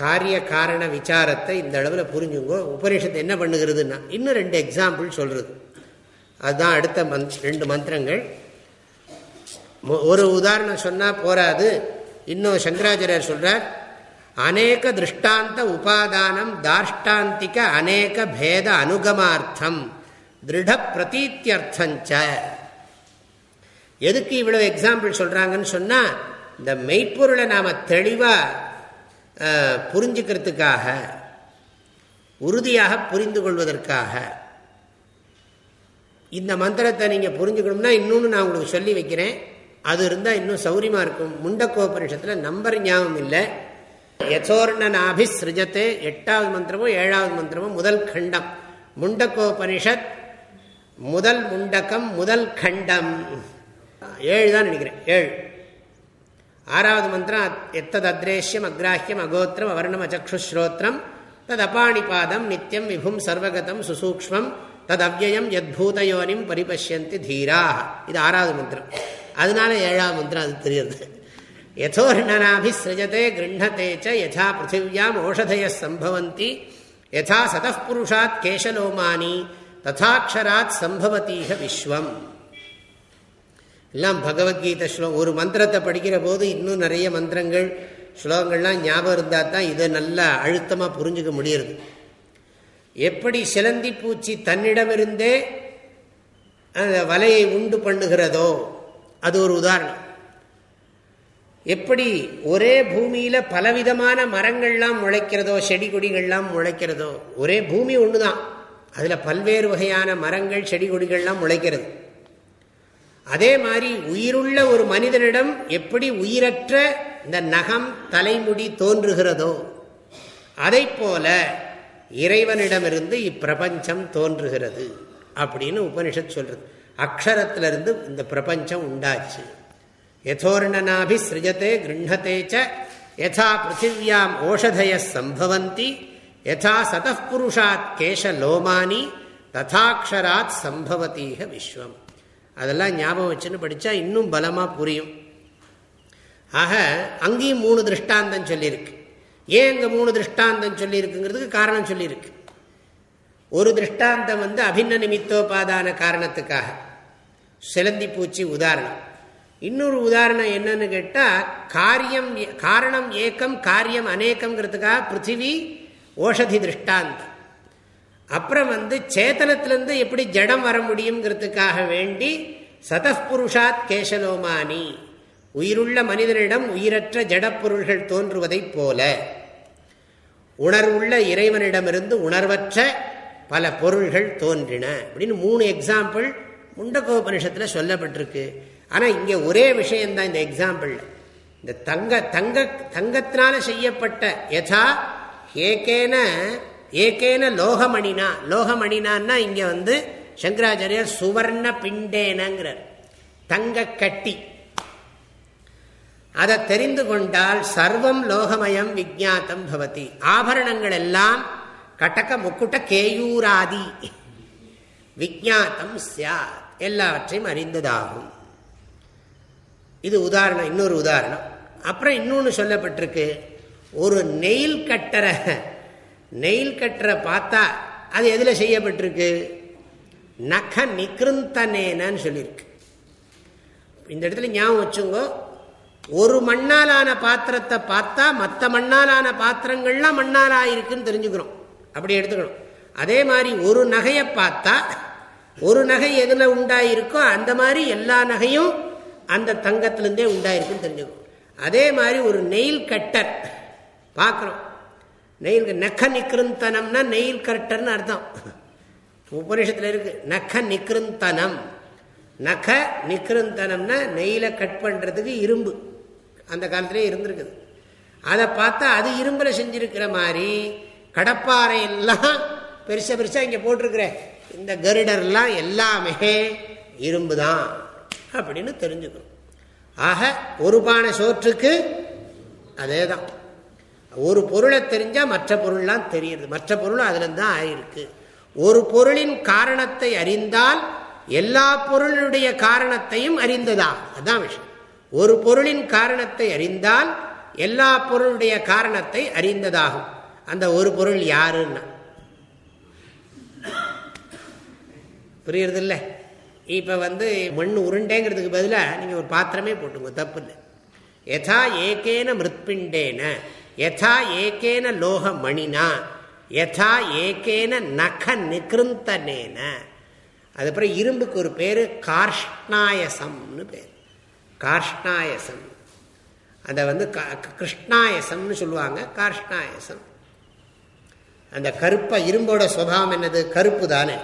காரிய காரண விசாரத்தை இந்த அளவில் புரிஞ்சுங்கோ. உபனிஷத்து என்ன பண்ணுகிறதுன்னா இன்னும் ரெண்டு எக்ஸாம்பிள் சொல்கிறது அதுதான் அடுத்த மந்த் ரெண்டு மந்திரங்கள். ஒரு உதாரணம் சொன்னால் போராது. இன்னும் சங்கராச்சாரியர் சொல்கிறார் அநேக திருஷ்டாந்த உபாதானம் தாஷ்டாந்திக அநேக பேத அனுகமார்த்தம். திருட பிரதீத்தியர்த்தஞ்ச. எதுக்கு இவ்வளவு எக்ஸாம்பிள் சொல்றாங்கன்னு சொன்னா இந்த மெய்ப்பொருளை நாம தெளிவா புரிஞ்சுக்கிறதுக்காக உறுதியாக புரிந்து கொள்வதற்காக. இந்த மந்திரத்தை நீங்க புரிஞ்சுக்கணும்னா இன்னொன்று நான் உங்களுக்கு சொல்லி வைக்கிறேன். அது இருந்தால் இன்னும் சௌரியமாக இருக்கும். முண்டக்கோபரிஷத்தில் நம்பர் ஞாபகம் இல்லை. யசோர்ணநாபிஸ்ருஜத்தே எட்டாவது மந்திரமும் ஏழாவது மந்திரமும் முதல் கண்டம். முண்டக்கோபனிஷத் முதல் முண்டக்கம் முதல் கண்டம். ஏழு தான் நினைக்கிறேன் ஏழு. ஆறாவது மந்திரம் எத்தது அத்ரேஷ்யம் அக்ராஹியம் அகோத்திரம் அவர்ணம் அச்சுஸ்ரோத்திரம் தது அபாணிபாதம் நித்தியம் விபும் சர்வகதம் சுசூக்மம் தது அவ்வயம் யத்பூதயோனிம் பரிபஷ்யந்தி தீரா இது ஆறாவது மந்திரம். அதனால ஏழாவது மந்திரம் அது தெரியுது. யதோர்ணனாபிசிருஜத்தை ச யதா பிருத்திவியாம் ஓஷதய சம்பவந்தி யதா சதப்புருஷாத் கேசலோமானி ததாட்சராத் சம்பவத்தீக விஸ்வம் எல்லாம் பகவத்கீதை ஸ்லோகம் ஒரு மந்திரத்தை படிக்கிற போது இன்னும் நிறைய மந்திரங்கள் ஸ்லோகங்கள்லாம் ஞாபகம் இருந்தால் தான் இதை நல்லா அழுத்தமாக புரிஞ்சுக்க முடியுது எப்படி சிலந்தி பூச்சி தன்னிடமிருந்தே அந்த வலையை உண்டு பண்ணுகிறதோ அது ஒரு உதாரணம். எப்படி ஒரே பூமியில பலவிதமான மரங்கள்லாம் முளைக்கிறதோ செடி கொடிகள்லாம் முளைக்கிறதோ ஒரே பூமி ஒன்று தான் அதில் பல்வேறு வகையான மரங்கள் செடி கொடிகள்லாம் முளைக்கிறது. அதே மாதிரி உயிருள்ள ஒரு மனிதனிடம் எப்படி உயிரற்ற இந்த நகம் தலைமுடி தோன்றுகிறதோ அதை போல இறைவனிடமிருந்து இப்பிரபஞ்சம் தோன்றுகிறது அப்படின்னு உபனிஷத் சொல்றது. அக்ஷரத்திலிருந்து இந்த பிரபஞ்சம் உண்டாச்சு. யதோர்ணனாபி சிருஜத்தை ச யதா பிருத்திவியாம் ஓஷதய சம்பவந்தி யதா சதப்புருஷாத் கேசலோமானி ததாட்சராத் சம்பவத்தீக விஸ்வம் அதெல்லாம் ஞாபகம் வச்சுன்னு படித்தா இன்னும் பலமாக புரியும். ஆக அங்கேயும் மூணு திருஷ்டாந்தம் சொல்லியிருக்கு. ஏன் இங்கே மூணு திருஷ்டாந்தம் சொல்லியிருக்குங்கிறதுக்கு காரணம் சொல்லியிருக்கு. ஒரு திருஷ்டாந்தம் வந்து அபின்ன நிமித்தோபாதான காரணத்துக்காக. சிலந்தி பூச்சி உதாரணம். இன்னொரு உதாரணம் என்னன்னு கேட்டால் காரியம் காரணம் ஏக்கம் காரியம் அநேக்கம்ங்கிறதுக்காக பிருத்திவி ஓஷதி திருஷ்டாந்தம் அப்புறம் வந்து சேத்தனத்திலேருந்து எப்படி ஜடம் வர முடியுங்கிறதுக்காக வேண்டி சதப்புருஷாத் கேசலோமானி. உயிருள்ள மனிதனிடம் உயிரற்ற ஜடப்பொருள்கள் தோன்றுவதைப் போல. உணர்வுள்ள இறைவனிடமிருந்து உணர்வற்ற பல பொருள்கள் தோன்றின. அப்படின்னு மூணு எக்ஸாம்பிள் முண்டகோபனிஷத்தில் சொல்லப்பட்டிருக்கு. ஆனால் இங்கே ஒரே விஷயம்தான் இந்த எக்ஸாம்பிள் இந்த தங்க தங்க தங்கத்தினால செய்யப்பட்ட யதா ஏகேன ஏகேன லோகமணினா. லோகமணினான்னா இங்கே வந்து சங்கராச்சாரியர் சுவர்ண பிண்டேனங்கிறார். தங்க கட்டி. அதை தெரிந்து கொண்டால் சர்வம் லோகமயம் விஜாத்தம் பவதி. ஆபரணங்கள் எல்லாம் கட்டக்க முக்குட்ட கேயூராதி. விஜாத்தம் சியாத் எல்லாவற்றையும் அறிந்ததாகும். இது உதாரணம் இன்னொரு உதாரணம். அப்புறம் இன்னொன்று சொல்லப்பட்டிருக்கு. ஒரு நெயில் கட்டரை நெயில் கட்டரை பார்த்தா அது எதில் செய்யப்பட்டிருக்கு? நக நிகிருந்தனேனன்னு சொல்லியிருக்கு. இந்த இடத்துல ஞாபகம் வச்சுங்கோ. ஒரு மண்ணாலான பாத்திரத்தை பார்த்தா மற்ற மண்ணாலான பாத்திரங்கள்லாம் மண்ணால் ஆயிருக்குன்னு தெரிஞ்சுக்கிறோம். அப்படி எடுத்துக்கணும். அதே மாதிரி ஒரு நகையை பார்த்தா ஒரு நகை எதில் உண்டாயிருக்கோ அந்த மாதிரி எல்லா நகையும் அந்த தங்கத்திலேருந்தே உண்டாயிருக்குன்னு தெரிஞ்சுக்கணும் அதே மாதிரி ஒரு நெயில் கட்டர் பார்க்குறோம். நெயில் நெக்க நிக்கிருந்தனம்னா நெயில் கட்டர்னு அர்த்தம். உபநிஷத்தில் இருக்கு. நக்க நிக்கிருந்தனம். நக நிக்கிருந்தனம்னா நெயிலை கட் பண்ணுறதுக்கு இரும்பு. அந்த காலத்திலே இருந்திருக்குது. அதை பார்த்தா அது இரும்பில் செஞ்சிருக்கிற மாதிரி கடப்பாறை எல்லாம் பெருசாக இங்கே போட்டிருக்கிற. இந்த கருடர்லாம் எல்லாமே இரும்பு தான் அப்படின்னு தெரிஞ்சுக்கணும். ஆக ஒரு பானை சோற்றுக்கு அதே தான் ஒரு பொருளை தெரிஞ்சால் மற்ற பொருள்லாம் தெரியுது. மற்ற பொருளும் அதுல தான் ஆயிருக்கு. ஒரு பொருளின் காரணத்தை அறிந்தால் எல்லா பொருளுடைய காரணத்தையும் அறிந்ததா அதான் விஷயம். ஒரு பொருளின் காரணத்தை அறிந்தால் எல்லா பொருளுடைய காரணத்தை அறிந்ததாகும். அந்த ஒரு பொருள் யாருன்னா? புரியுறதில்லை? இப்போ வந்து மண் உருண்டேங்கிறதுக்கு பதிலாக நீங்கள் ஒரு பாத்திரமே போட்டுங்க தப்பு இல்லை யதா ஏகேன மிருத்பிண்டேன யதா ஏகேன லோக மணினா யதா ஏகேன நக நிகிருந்தனேன. அதுக்கப்புறம் இரும்புக்கு ஒரு பேர் கார்ஷ்ணாயசம்னு பேர். கார்ஷ்ணாயசம். அதை வந்து கிருஷ்ணாயசம்னு சொல்லுவாங்க கார்ஷ்ணாயசம். அந்த கருப்பை இரும்போட சுபாவம் என்னது? கருப்பு தானே.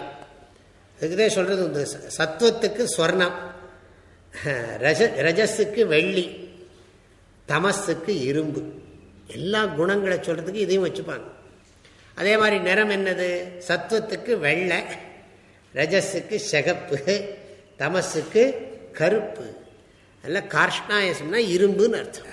அதுக்குதே சொல்றது? இந்த சத்துவத்துக்கு ஸ்வர்ணம் ரஜ ரஜஸுக்கு வெள்ளி தமஸுக்கு இரும்பு. எல்லா குணங்களை சொல்றதுக்கு இதையும் வச்சுப்பாங்க. அதே மாதிரி நிறம் என்னது? சத்துவத்துக்கு வெள்ளை ரஜஸுக்கு செகப்பு தமஸுக்கு கருப்பு. அதில் கார்ஷ்ணாயசம்னா இரும்புன்னு அர்த்தம்.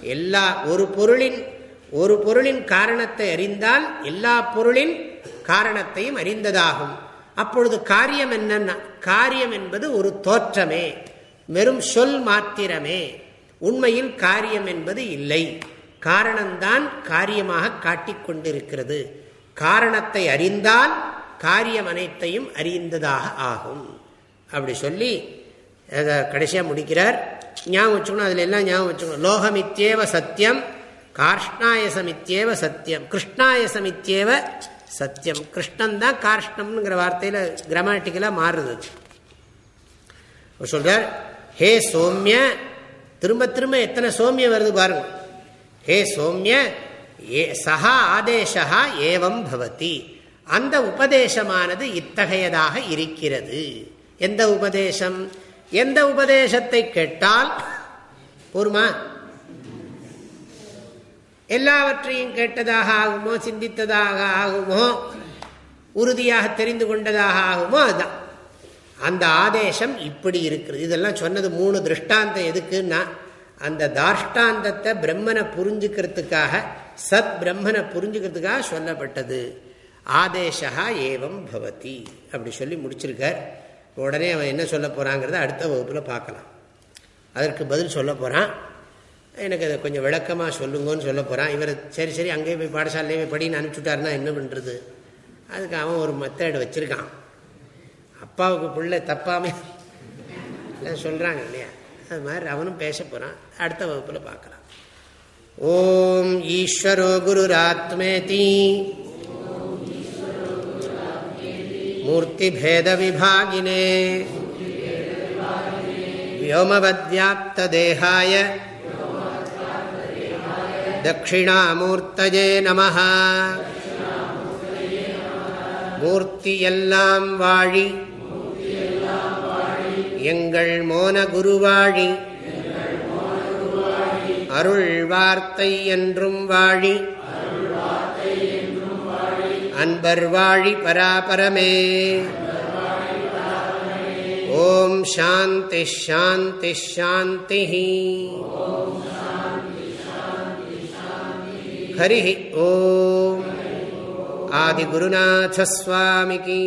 எல்லா ஒரு பொருளின் ஒரு பொருளின் காரணத்தை அறிந்தால் எல்லா பொருளின் காரணத்தையும் அறிந்ததாகும். அப்பொழுது காரியம் என்னன்னா காரியம் என்பது ஒரு தோற்றமே வெறும் சொல் மாத்திரமே. உண்மையில் காரியம் என்பது இல்லை. காரணம்தான் காரியமாக காட்டிக்கொண்டிருக்கிறது காரணத்தை அறிந்தால் காரியம் அனைத்தையும் அறிந்ததாக ஆகும். அப்படி சொல்லி அதை கடைசியாக முடிக்கிறார். ஞாபகம் வச்சுக்கணும் அதில் எல்லாம் ஞாபகம் வச்சுக்கணும். லோகமித்யேவ சத்தியம் கார்ஷ்ணாயசமித்யேவ சத்தியம். கிருஷ்ணாயசமித்யேவ சத்தியம். கிருஷ்ணன் தான் கார்ஷ்ணம்ங்கிற வார்த்தையில் கிராமட்டிக்கலாக மாறுது. சொல்றார் ஹே சோமிய திரும்ப திரும்ப எத்தனை சோமியம் வருது பாருங்க. ஹே சோமிய சஹா ஆதேசா ஏவம் பவதி. அந்த உபதேசமானது இத்தகையதாக இருக்கிறது. எந்த உபதேசம்? எந்த உபதேசத்தை கேட்டால் போருமா? எல்லாவற்றையும் கேட்டதாக ஆகுமோ சிந்தித்ததாக ஆகுமோ உறுதியாக தெரிந்து கொண்டதாக ஆகுமோ அதுதான் அந்த ஆதேசம் இப்படி இருக்குது இதெல்லாம் சொன்னது மூணு திருஷ்டாந்தம் எதுக்குன்னா அந்த தாஷ்டாந்தத்தை பிரம்மனை புரிஞ்சுக்கிறதுக்காக சத் பிரம்மனை புரிஞ்சுக்கிறதுக்காக சொல்லப்பட்டது. ஆதேசா ஏவம் பவதி அப்படி சொல்லி முடிச்சிருக்கார். உடனே அவன் என்ன சொல்ல போகிறாங்கிறத அடுத்த வகுப்பில் பார்க்கலாம். அதற்கு பதில் சொல்ல போகிறான் எனக்கு அதை கொஞ்சம் விளக்கமாக சொல்லுங்கன்னு சொல்ல போகிறான் இவர் சரி சரி அங்கேயே போய் பாடசாலையே போய் படின்னு அனுப்பிச்சுட்டாருன்னா என்ன பண்ணுறது அதுக்கு அவன் ஒரு மெத்தேடு வச்சுருக்கான் அப்பாவுக்கு பிள்ளை தப்பாமே எல்லாம் சொல்கிறாங்க இல்லையா அது மாதிரி அவனும் பேச போகிறான் அடுத்த வகுப்பில் பார்க்கலாம் ஓம் ஈஸ்வரோ குருராத்மேதி मूर्तिभेदविभागिने व्योमवद्व्याप्तदेहाय தட்சிணாமூர்த்தஜே நம மூர்த்தி எல்லாம் வாழி எங்கள் மோன குருவாழி அருள் வார்த்தை என்றும் வாழி அன்பர் வாழி பராபரமே. ஓம் சாந்தி ஷாந்தி ஷாந்தி ஹரி ஓம் ஆதிகுருநாசஸ்வாமிக்கு